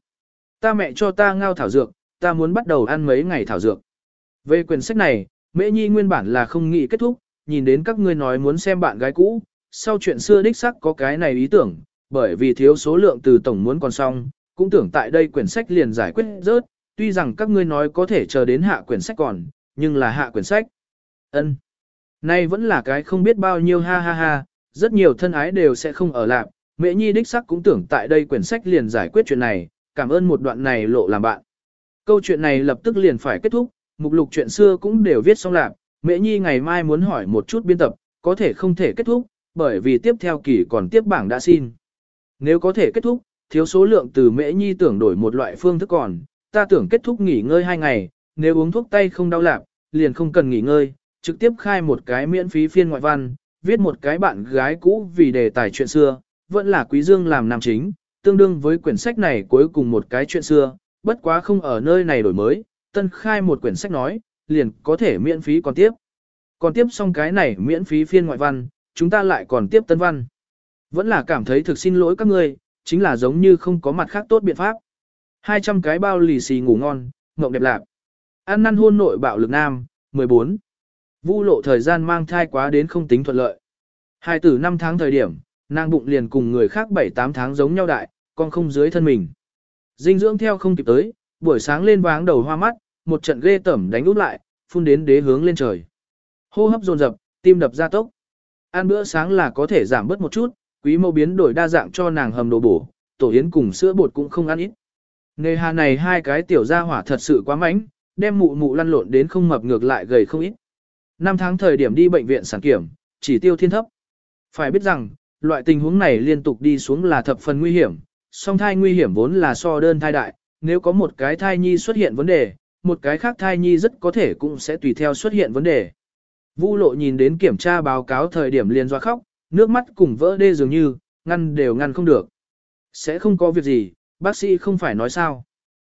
Ta mẹ cho ta ngao thảo dược, ta muốn bắt đầu ăn mấy ngày thảo dược. Về quyển sách này, Mễ Nhi nguyên bản là không nghĩ kết thúc, nhìn đến các ngươi nói muốn xem bạn gái cũ, sau chuyện xưa đích sắc có cái này ý tưởng, bởi vì thiếu số lượng từ tổng muốn còn xong, cũng tưởng tại đây quyển sách liền giải quyết rớt, tuy rằng các ngươi nói có thể chờ đến hạ quyển sách còn, nhưng là hạ quyển sách ân Nay vẫn là cái không biết bao nhiêu ha ha ha, rất nhiều thân ái đều sẽ không ở lạc, Mễ Nhi đích sắc cũng tưởng tại đây quyển sách liền giải quyết chuyện này, cảm ơn một đoạn này lộ làm bạn. Câu chuyện này lập tức liền phải kết thúc, mục lục chuyện xưa cũng đều viết xong lạc, Mễ Nhi ngày mai muốn hỏi một chút biên tập, có thể không thể kết thúc, bởi vì tiếp theo kỳ còn tiếp bảng đã xin. Nếu có thể kết thúc, thiếu số lượng từ Mễ Nhi tưởng đổi một loại phương thức còn, ta tưởng kết thúc nghỉ ngơi hai ngày, nếu uống thuốc tay không đau lạc, liền không cần nghỉ ngơi, trực tiếp khai một cái miễn phí phiên ngoại văn, viết một cái bạn gái cũ vì đề tài chuyện xưa, vẫn là Quý Dương làm nam chính, tương đương với quyển sách này cuối cùng một cái chuyện xưa, bất quá không ở nơi này đổi mới, tân khai một quyển sách nói, liền có thể miễn phí còn tiếp. Còn tiếp xong cái này miễn phí phiên ngoại văn, chúng ta lại còn tiếp tân văn. Vẫn là cảm thấy thực xin lỗi các ngươi, chính là giống như không có mặt khác tốt biện pháp. 200 cái bao lì xì ngủ ngon, ngộng đẹp lạc. Ăn năn hôn nội bạo lực nam, 14. Vu lộ thời gian mang thai quá đến không tính thuận lợi. Hai tử 5 tháng thời điểm, nàng bụng liền cùng người khác 7-8 tháng giống nhau đại, con không dưới thân mình. Dinh dưỡng theo không kịp tới, buổi sáng lên váng đầu hoa mắt, một trận ghê tẩm đánh út lại, phun đến đế hướng lên trời. Hô hấp dồn dập, tim đập ra tốc. Ăn bữa sáng là có thể giảm bớt một chút, quý mẫu biến đổi đa dạng cho nàng hầm đồ bổ, tổ yến cùng sữa bột cũng không ăn ít. Nề hà này hai cái tiểu gia hỏa thật sự quá mánh, đem mụ mụ lăn lộn đến không mập ngược lại gầy không ít. Năm tháng thời điểm đi bệnh viện sản kiểm, chỉ tiêu thiên thấp. Phải biết rằng, loại tình huống này liên tục đi xuống là thập phần nguy hiểm, song thai nguy hiểm vốn là so đơn thai đại, nếu có một cái thai nhi xuất hiện vấn đề, một cái khác thai nhi rất có thể cũng sẽ tùy theo xuất hiện vấn đề. Vu lộ nhìn đến kiểm tra báo cáo thời điểm liền doa khóc, nước mắt cùng vỡ đê dường như, ngăn đều ngăn không được. Sẽ không có việc gì, bác sĩ không phải nói sao.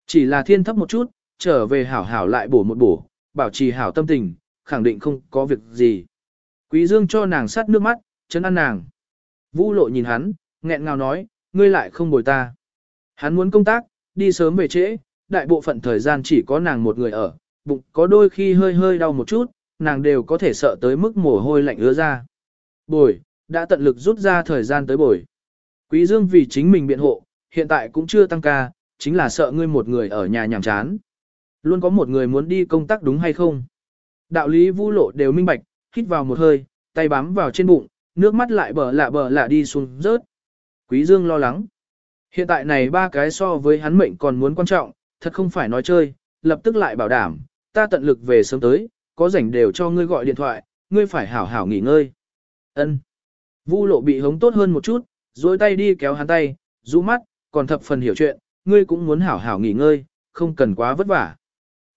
Chỉ là thiên thấp một chút, trở về hảo hảo lại bổ một bổ, bảo trì hảo tâm tình, khẳng định không có việc gì. Quý Dương cho nàng sát nước mắt, chấn an nàng. Vũ lộ nhìn hắn, nghẹn ngào nói, ngươi lại không bồi ta. Hắn muốn công tác, đi sớm về trễ, đại bộ phận thời gian chỉ có nàng một người ở, bụng có đôi khi hơi hơi đau một chút, nàng đều có thể sợ tới mức mồ hôi lạnh ứa ra. Bồi, đã tận lực rút ra thời gian tới bồi. Quý Dương vì chính mình biện hộ, hiện tại cũng chưa tăng ca, chính là sợ ngươi một người ở nhà nhàm chán. Luôn có một người muốn đi công tác đúng hay không? Đạo lý vu lộ đều minh bạch, hít vào một hơi, tay bám vào trên bụng, nước mắt lại bờ lạ bờ lạ đi xuống rớt. Quý Dương lo lắng. Hiện tại này ba cái so với hắn mệnh còn muốn quan trọng, thật không phải nói chơi, lập tức lại bảo đảm, ta tận lực về sớm tới, có rảnh đều cho ngươi gọi điện thoại, ngươi phải hảo hảo nghỉ ngơi. Ân. Vu lộ bị hống tốt hơn một chút, duỗi tay đi kéo hắn tay, rũ mắt, còn thập phần hiểu chuyện, ngươi cũng muốn hảo hảo nghỉ ngơi, không cần quá vất vả.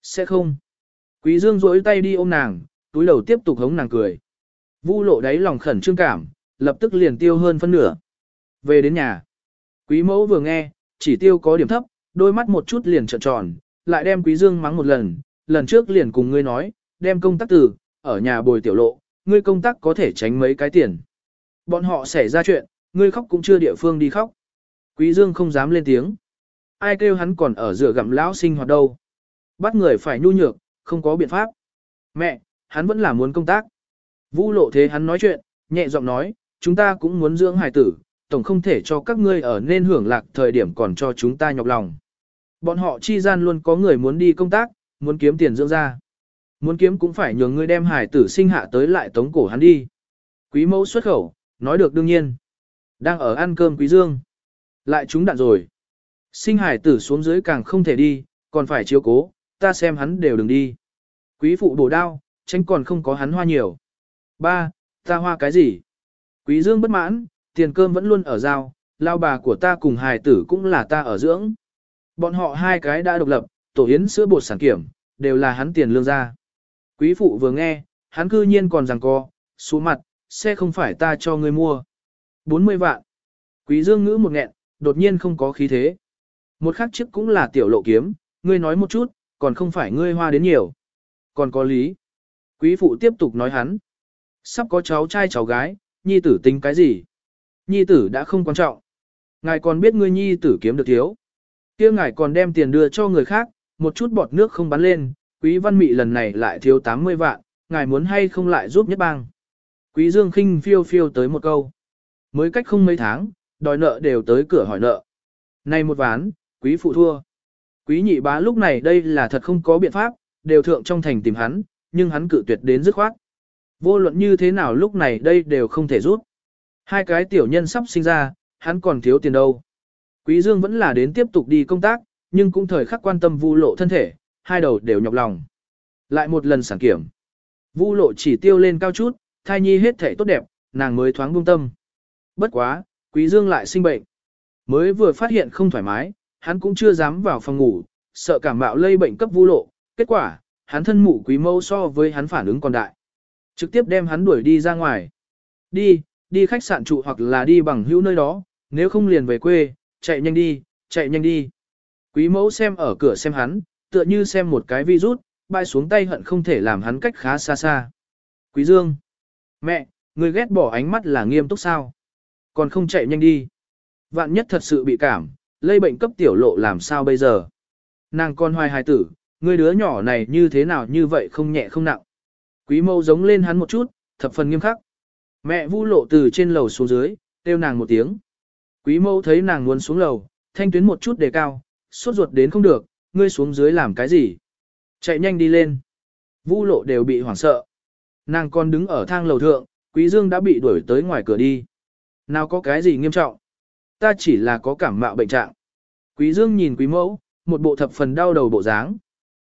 Sẽ không. Quý Dương duỗi tay đi ôm nàng, túi đầu tiếp tục hống nàng cười. Vu lộ đáy lòng khẩn trương cảm, lập tức liền tiêu hơn phân nửa. Về đến nhà. Quý mẫu vừa nghe, chỉ tiêu có điểm thấp, đôi mắt một chút liền trợn tròn, lại đem quý dương mắng một lần, lần trước liền cùng ngươi nói, đem công tác từ, ở nhà bồi tiểu lộ, ngươi công tác có thể tránh mấy cái tiền. Bọn họ xảy ra chuyện, ngươi khóc cũng chưa địa phương đi khóc. Quý dương không dám lên tiếng. Ai kêu hắn còn ở rửa gặm lão sinh hoạt đâu. Bắt người phải nhu nhược, không có biện pháp. Mẹ, hắn vẫn là muốn công tác. Vũ lộ thế hắn nói chuyện, nhẹ giọng nói, chúng ta cũng muốn dưỡng hài tử, tổng không thể cho các ngươi ở nên hưởng lạc thời điểm còn cho chúng ta nhọc lòng. Bọn họ chi gian luôn có người muốn đi công tác, muốn kiếm tiền dưỡng ra. Muốn kiếm cũng phải nhường ngươi đem hài tử sinh hạ tới lại tống cổ hắn đi. Quý mẫu xuất khẩu, nói được đương nhiên. Đang ở ăn cơm quý dương. Lại chúng đạn rồi. Sinh hài tử xuống dưới càng không thể đi, còn phải chiếu cố, ta xem hắn đều đừng đi. Quý phụ bổ đao, tránh còn không có hắn hoa nhiều. Ba, ta hoa cái gì? Quý dương bất mãn, tiền cơm vẫn luôn ở giao, lao bà của ta cùng hài tử cũng là ta ở dưỡng. Bọn họ hai cái đã độc lập, tổ yến sữa bột sản kiểm, đều là hắn tiền lương ra. Quý phụ vừa nghe, hắn cư nhiên còn rằng co, xuống mặt, xe không phải ta cho ngươi mua. 40 vạn. Quý dương ngữ một nghẹn, đột nhiên không có khí thế. Một khắc trước cũng là tiểu lộ kiếm, ngươi nói một chút, còn không phải ngươi hoa đến nhiều. Còn có lý. Quý phụ tiếp tục nói hắn. Sắp có cháu trai cháu gái, nhi tử tính cái gì? Nhi tử đã không quan trọng. Ngài còn biết ngươi nhi tử kiếm được thiếu. kia ngài còn đem tiền đưa cho người khác, một chút bọt nước không bắn lên, quý văn mị lần này lại thiếu 80 vạn, ngài muốn hay không lại giúp nhất bang. Quý dương khinh phiêu phiêu tới một câu. Mới cách không mấy tháng, đòi nợ đều tới cửa hỏi nợ. Này một ván, quý phụ thua. Quý nhị bá lúc này đây là thật không có biện pháp, đều thượng trong thành tìm hắn, nhưng hắn cự tuyệt đến dứt khoát. Vô luận như thế nào lúc này đây đều không thể rút. Hai cái tiểu nhân sắp sinh ra, hắn còn thiếu tiền đâu. Quý Dương vẫn là đến tiếp tục đi công tác, nhưng cũng thời khắc quan tâm vu lộ thân thể, hai đầu đều nhọc lòng. Lại một lần sản kiểm. Vu lộ chỉ tiêu lên cao chút, thai nhi hết thể tốt đẹp, nàng mới thoáng buông tâm. Bất quá, Quý Dương lại sinh bệnh. Mới vừa phát hiện không thoải mái, hắn cũng chưa dám vào phòng ngủ, sợ cảm mạo lây bệnh cấp vu lộ. Kết quả, hắn thân mụ quý mâu so với hắn phản ứng còn đại. Trực tiếp đem hắn đuổi đi ra ngoài. Đi, đi khách sạn trụ hoặc là đi bằng hữu nơi đó, nếu không liền về quê, chạy nhanh đi, chạy nhanh đi. Quý mẫu xem ở cửa xem hắn, tựa như xem một cái virus, bay xuống tay hận không thể làm hắn cách khá xa xa. Quý Dương. Mẹ, người ghét bỏ ánh mắt là nghiêm túc sao? Còn không chạy nhanh đi. Vạn nhất thật sự bị cảm, lây bệnh cấp tiểu lộ làm sao bây giờ? Nàng con hoài hài tử, người đứa nhỏ này như thế nào như vậy không nhẹ không nặng. Quý mâu giống lên hắn một chút, thập phần nghiêm khắc. Mẹ vu lộ từ trên lầu xuống dưới, kêu nàng một tiếng. Quý mâu thấy nàng muốn xuống lầu, thanh tuyến một chút đề cao, sốt ruột đến không được, ngươi xuống dưới làm cái gì? Chạy nhanh đi lên. Vu lộ đều bị hoảng sợ. Nàng còn đứng ở thang lầu thượng, quý dương đã bị đuổi tới ngoài cửa đi. Nào có cái gì nghiêm trọng? Ta chỉ là có cảm mạo bệnh trạng. Quý dương nhìn quý mẫu, một bộ thập phần đau đầu bộ dáng.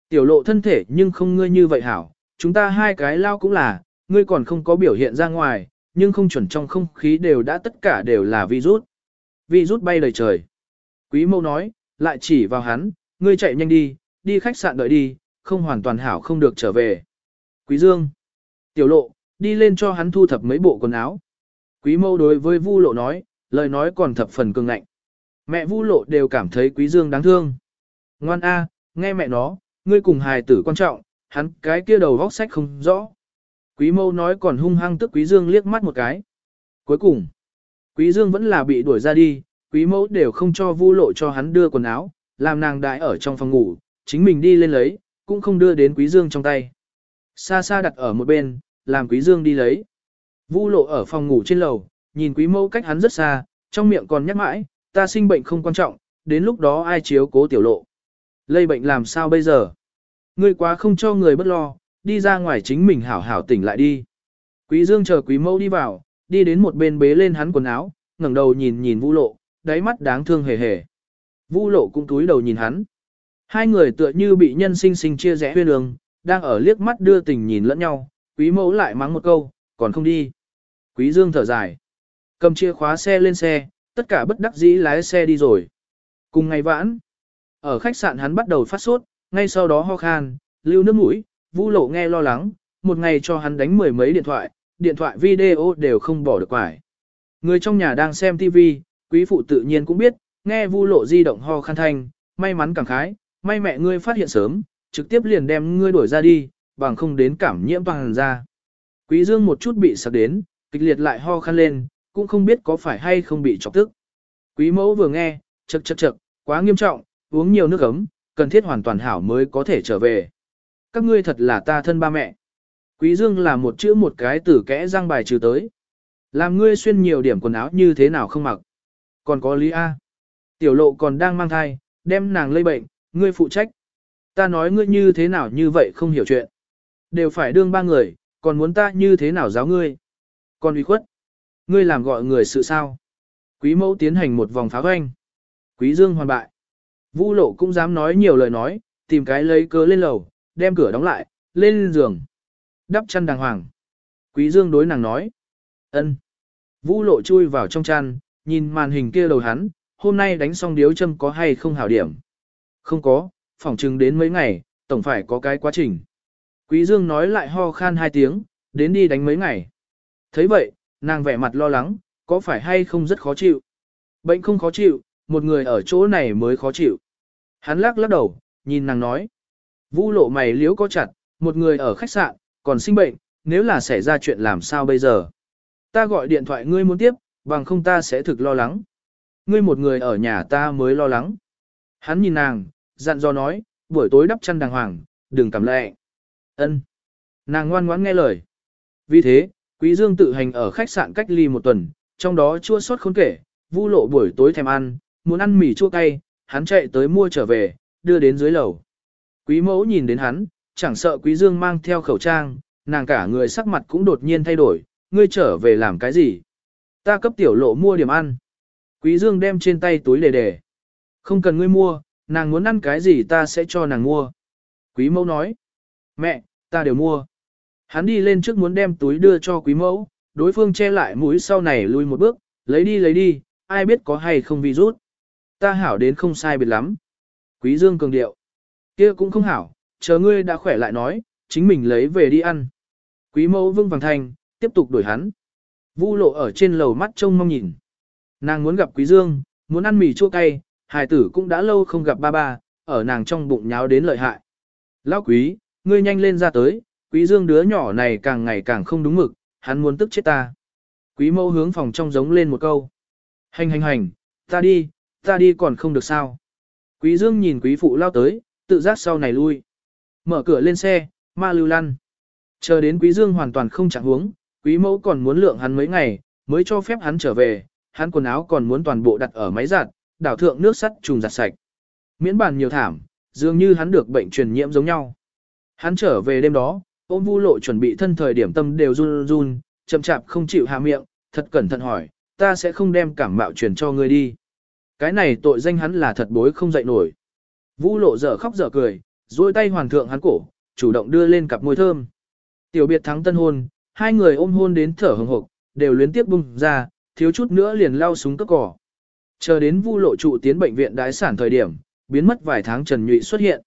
Tiểu lộ thân thể nhưng không ngươi như vậy hảo, chúng ta hai cái lao cũng là, ngươi còn không có biểu hiện ra ngoài, nhưng không chuẩn trong không khí đều đã tất cả đều là virus. Virus bay đầy trời. Quý Mẫu nói, lại chỉ vào hắn, ngươi chạy nhanh đi, đi khách sạn đợi đi, không hoàn toàn hảo không được trở về. Quý Dương. Tiểu lộ, đi lên cho hắn thu thập mấy bộ quần áo. Quý Mẫu đối với Vu lộ nói, lời nói còn thập phần cường ngạnh. Mẹ Vu lộ đều cảm thấy Quý Dương đáng thương. Ngoan A, nghe mẹ nó, ngươi cùng hài tử quan trọng, hắn cái kia đầu vóc sách không rõ. Quý mâu nói còn hung hăng tức Quý Dương liếc mắt một cái. Cuối cùng, Quý Dương vẫn là bị đuổi ra đi, quý mẫu đều không cho vu lộ cho hắn đưa quần áo, làm nàng đại ở trong phòng ngủ, chính mình đi lên lấy, cũng không đưa đến Quý Dương trong tay. Xa xa đặt ở một bên, làm Quý Dương đi lấy. Vu lộ ở phòng ngủ trên lầu, nhìn quý mẫu cách hắn rất xa, trong miệng còn nhắc mãi, ta sinh bệnh không quan trọng, đến lúc đó ai chiếu cố tiểu lộ. Lây bệnh làm sao bây giờ? Ngươi quá không cho người bất lo, đi ra ngoài chính mình hảo hảo tỉnh lại đi. Quý Dương chờ quý mẫu đi vào, đi đến một bên bế lên hắn quần áo, ngẩng đầu nhìn nhìn vũ Lộ, đáy mắt đáng thương hề hề. vũ Lộ cũng túi đầu nhìn hắn. Hai người tựa như bị nhân sinh sinh chia rẽ huyên đường, đang ở liếc mắt đưa tình nhìn lẫn nhau, quý mẫu lại mắng một câu, còn không đi. Quý Dương thở dài. Cầm chìa khóa xe lên xe, tất cả bất đắc dĩ lái xe đi rồi. Cùng ngày vãn, ở khách sạn hắn bắt đầu phát sốt, ngay sau đó ho khan, lưu nước mũi, Vu Lộ nghe lo lắng, một ngày cho hắn đánh mười mấy điện thoại, điện thoại video đều không bỏ được quải. Người trong nhà đang xem TV, quý phụ tự nhiên cũng biết, nghe Vu Lộ di động ho khan thanh, may mắn cảm khái, may mẹ ngươi phát hiện sớm, trực tiếp liền đem ngươi đuổi ra đi, bằng không đến cảm nhiễm bằng ra. Quý Dương một chút bị sặc đến, kịch liệt lại ho khan lên, cũng không biết có phải hay không bị chọc tức. Quý mẫu vừa nghe, chật chật chật, quá nghiêm trọng, uống nhiều nước ấm, cần thiết hoàn toàn hảo mới có thể trở về. Các ngươi thật là ta thân ba mẹ. Quý Dương là một chữ một cái tử kẽ răng bài trừ tới. Làm ngươi xuyên nhiều điểm quần áo như thế nào không mặc. Còn có Lý A. Tiểu lộ còn đang mang thai, đem nàng lây bệnh, ngươi phụ trách. Ta nói ngươi như thế nào như vậy không hiểu chuyện. Đều phải đương ba người, còn muốn ta như thế nào giáo ngươi. Còn uy khuất. Ngươi làm gọi người sự sao. Quý mẫu tiến hành một vòng phá hoanh. Quý dương hoàn bại. Vu lộ cũng dám nói nhiều lời nói, tìm cái lấy cớ lên lầu, đem cửa đóng lại, lên giường. Đắp chăn đàng hoàng. Quý dương đối nàng nói. ân. Vu lộ chui vào trong chăn, nhìn màn hình kia đầu hắn, hôm nay đánh xong điếu châm có hay không hảo điểm. Không có, phỏng chừng đến mấy ngày, tổng phải có cái quá trình. Quý Dương nói lại ho khan hai tiếng, đến đi đánh mấy ngày. thấy vậy, nàng vẻ mặt lo lắng, có phải hay không rất khó chịu. Bệnh không khó chịu, một người ở chỗ này mới khó chịu. Hắn lắc lắc đầu, nhìn nàng nói. Vũ lộ mày liếu có chặt, một người ở khách sạn, còn sinh bệnh, nếu là xảy ra chuyện làm sao bây giờ. Ta gọi điện thoại ngươi muốn tiếp, bằng không ta sẽ thực lo lắng. Ngươi một người ở nhà ta mới lo lắng. Hắn nhìn nàng, dặn dò nói, buổi tối đắp chăn đàng hoàng, đừng cảm lệ. Ân. Nàng ngoan ngoãn nghe lời. Vì thế, Quý Dương tự hành ở khách sạn cách ly một tuần, trong đó chua sót khốn kể, vu lộ buổi tối thèm ăn, muốn ăn mì chua cay, hắn chạy tới mua trở về, đưa đến dưới lầu. Quý mẫu nhìn đến hắn, chẳng sợ Quý Dương mang theo khẩu trang, nàng cả người sắc mặt cũng đột nhiên thay đổi, ngươi trở về làm cái gì? Ta cấp tiểu lộ mua điểm ăn. Quý Dương đem trên tay túi lề đề. Không cần ngươi mua, nàng muốn ăn cái gì ta sẽ cho nàng mua. Quý mẫu nói. Mẹ, ta đều mua. Hắn đi lên trước muốn đem túi đưa cho quý mẫu, đối phương che lại mũi sau này lui một bước, lấy đi lấy đi, ai biết có hay không virus. Ta hảo đến không sai biệt lắm. Quý dương cường điệu. kia cũng không hảo, chờ ngươi đã khỏe lại nói, chính mình lấy về đi ăn. Quý mẫu vương vàng thành, tiếp tục đuổi hắn. Vu lộ ở trên lầu mắt trông mong nhìn. Nàng muốn gặp quý dương, muốn ăn mì chua cay, hài tử cũng đã lâu không gặp ba ba, ở nàng trong bụng nháo đến lợi hại. Lão quý, ngươi nhanh lên ra tới, quý dương đứa nhỏ này càng ngày càng không đúng mực, hắn muốn tức chết ta. Quý mẫu hướng phòng trong giống lên một câu. Hành hành hành, ta đi, ta đi còn không được sao. Quý dương nhìn quý phụ lao tới, tự giác sau này lui. Mở cửa lên xe, ma lưu lăn. Chờ đến quý dương hoàn toàn không chẳng hướng, quý mẫu còn muốn lượng hắn mấy ngày, mới cho phép hắn trở về, hắn quần áo còn muốn toàn bộ đặt ở máy giặt, đảo thượng nước sắt trùng giặt sạch. Miễn bàn nhiều thảm, dường như hắn được bệnh truyền nhiễm giống nhau. Hắn trở về đêm đó, ôm vu lộ chuẩn bị thân thời điểm tâm đều run run, chậm chạp không chịu hạ miệng, thật cẩn thận hỏi, ta sẽ không đem cảm mạo truyền cho ngươi đi. Cái này tội danh hắn là thật bối không dậy nổi. Vũ lộ dở khóc dở cười, duỗi tay hoàng thượng hắn cổ, chủ động đưa lên cặp môi thơm. Tiểu biệt thắng tân hôn, hai người ôm hôn đến thở hừng hực, đều luyến tiếp bung ra, thiếu chút nữa liền lao súng cấp cỏ. Chờ đến vu lộ trụ tiến bệnh viện đái sản thời điểm, biến mất vài tháng Trần Nhụy xuất hiện.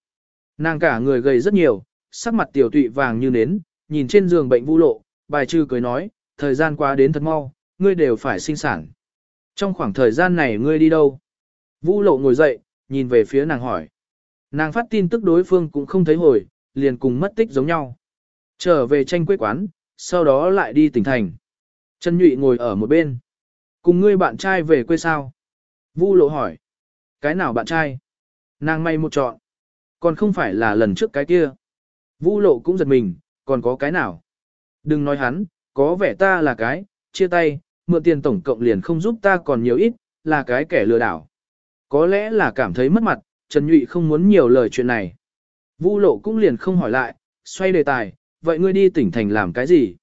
Nàng cả người gầy rất nhiều, sắc mặt tiểu tụy vàng như nến, nhìn trên giường bệnh vu lộ, bài trừ cười nói, thời gian qua đến thật mau, ngươi đều phải sinh sản. Trong khoảng thời gian này ngươi đi đâu? Vu lộ ngồi dậy, nhìn về phía nàng hỏi. Nàng phát tin tức đối phương cũng không thấy hồi, liền cùng mất tích giống nhau. Trở về tranh quê quán, sau đó lại đi tỉnh thành. Trần Nhụy ngồi ở một bên. Cùng ngươi bạn trai về quê sao? Vu lộ hỏi. Cái nào bạn trai? Nàng may một chọn. Còn không phải là lần trước cái kia. Vu lộ cũng giật mình, còn có cái nào? Đừng nói hắn, có vẻ ta là cái, chia tay, mượn tiền tổng cộng liền không giúp ta còn nhiều ít, là cái kẻ lừa đảo. Có lẽ là cảm thấy mất mặt, Trần Nhụy không muốn nhiều lời chuyện này. Vu lộ cũng liền không hỏi lại, xoay đề tài, vậy ngươi đi tỉnh thành làm cái gì?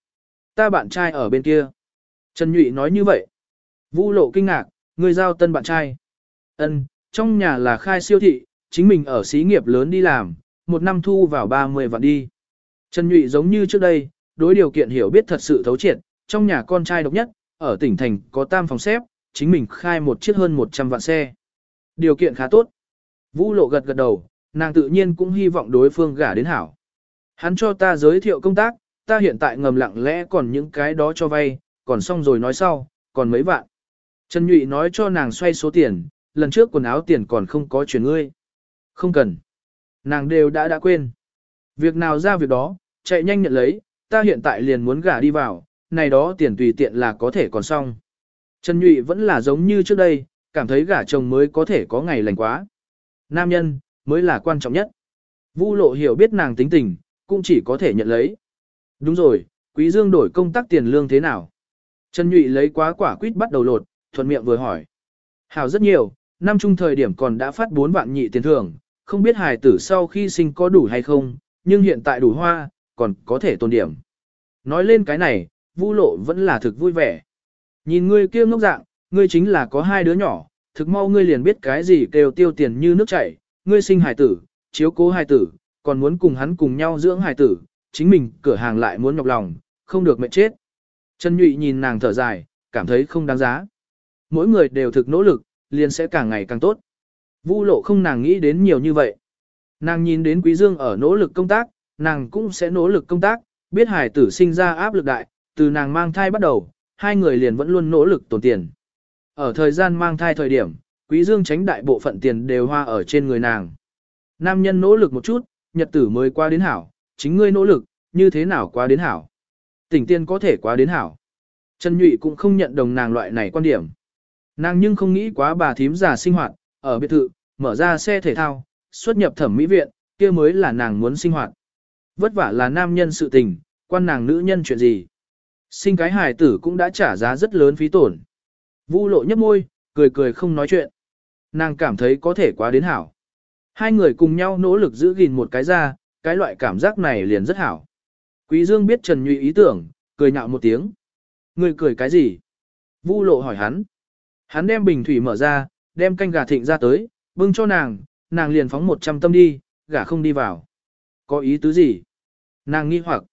Ta bạn trai ở bên kia. Trần Nhụy nói như vậy. Vu lộ kinh ngạc, ngươi giao tân bạn trai. Ân, trong nhà là khai siêu thị, chính mình ở xí nghiệp lớn đi làm, một năm thu vào 30 vạn đi. Trần Nhụy giống như trước đây, đối điều kiện hiểu biết thật sự thấu triệt, trong nhà con trai độc nhất, ở tỉnh thành có tam phòng xếp, chính mình khai một chiếc hơn 100 vạn xe. Điều kiện khá tốt. Vũ lộ gật gật đầu, nàng tự nhiên cũng hy vọng đối phương gả đến hảo. Hắn cho ta giới thiệu công tác, ta hiện tại ngầm lặng lẽ còn những cái đó cho vay, còn xong rồi nói sau, còn mấy vạn. Trần Nhụy nói cho nàng xoay số tiền, lần trước quần áo tiền còn không có chuyển ngươi. Không cần. Nàng đều đã đã quên. Việc nào ra việc đó, chạy nhanh nhận lấy, ta hiện tại liền muốn gả đi vào, này đó tiền tùy tiện là có thể còn xong. Trần Nhụy vẫn là giống như trước đây, cảm thấy gả chồng mới có thể có ngày lành quá. Nam nhân, mới là quan trọng nhất. Vu lộ hiểu biết nàng tính tình, cũng chỉ có thể nhận lấy. Đúng rồi, Quý Dương đổi công tác tiền lương thế nào? Trần Nhụy lấy quá quả quýt bắt đầu lột, thuận miệng vừa hỏi. Hảo rất nhiều, năm trung thời điểm còn đã phát 4 vạn nhị tiền thưởng, không biết hài tử sau khi sinh có đủ hay không, nhưng hiện tại đủ hoa, còn có thể tồn điểm. Nói lên cái này, Vu lộ vẫn là thực vui vẻ. Nhìn ngươi kia ngốc dạng, ngươi chính là có hai đứa nhỏ, thực mau ngươi liền biết cái gì kêu tiêu tiền như nước chảy, ngươi sinh hài tử, chiếu cố hài tử, còn muốn cùng hắn cùng nhau dưỡng hài tử, chính mình cửa hàng lại muốn nhọc lòng, không được mệt chết. Trần Nhụy nhìn nàng thở dài, cảm thấy không đáng giá. Mỗi người đều thực nỗ lực, liền sẽ càng ngày càng tốt. Vu lộ không nàng nghĩ đến nhiều như vậy. Nàng nhìn đến Quý Dương ở nỗ lực công tác, nàng cũng sẽ nỗ lực công tác, biết Hải tử sinh ra áp lực đại, từ nàng mang thai bắt đầu, hai người liền vẫn luôn nỗ lực tồn tiền. Ở thời gian mang thai thời điểm, Quý Dương tránh đại bộ phận tiền đều hoa ở trên người nàng. Nam nhân nỗ lực một chút, nhật tử mới qua đến hảo, chính ngươi nỗ lực, như thế nào qua đến hảo. Tỉnh tiên có thể qua đến hảo. Trần Nhụy cũng không nhận đồng nàng loại này quan điểm. Nàng nhưng không nghĩ quá bà thím già sinh hoạt, ở biệt thự, mở ra xe thể thao, xuất nhập thẩm mỹ viện, kia mới là nàng muốn sinh hoạt. Vất vả là nam nhân sự tình, quan nàng nữ nhân chuyện gì. Sinh cái hài tử cũng đã trả giá rất lớn phí tổn. Vu lộ nhấp môi, cười cười không nói chuyện. Nàng cảm thấy có thể quá đến hảo. Hai người cùng nhau nỗ lực giữ gìn một cái ra, cái loại cảm giác này liền rất hảo. Quý Dương biết Trần Nhụy ý tưởng, cười nhạo một tiếng. Người cười cái gì? Vu lộ hỏi hắn. Hắn đem bình thủy mở ra, đem canh gà thịnh ra tới, bưng cho nàng, nàng liền phóng 100 tâm đi, gà không đi vào. Có ý tứ gì? Nàng nghi hoặc.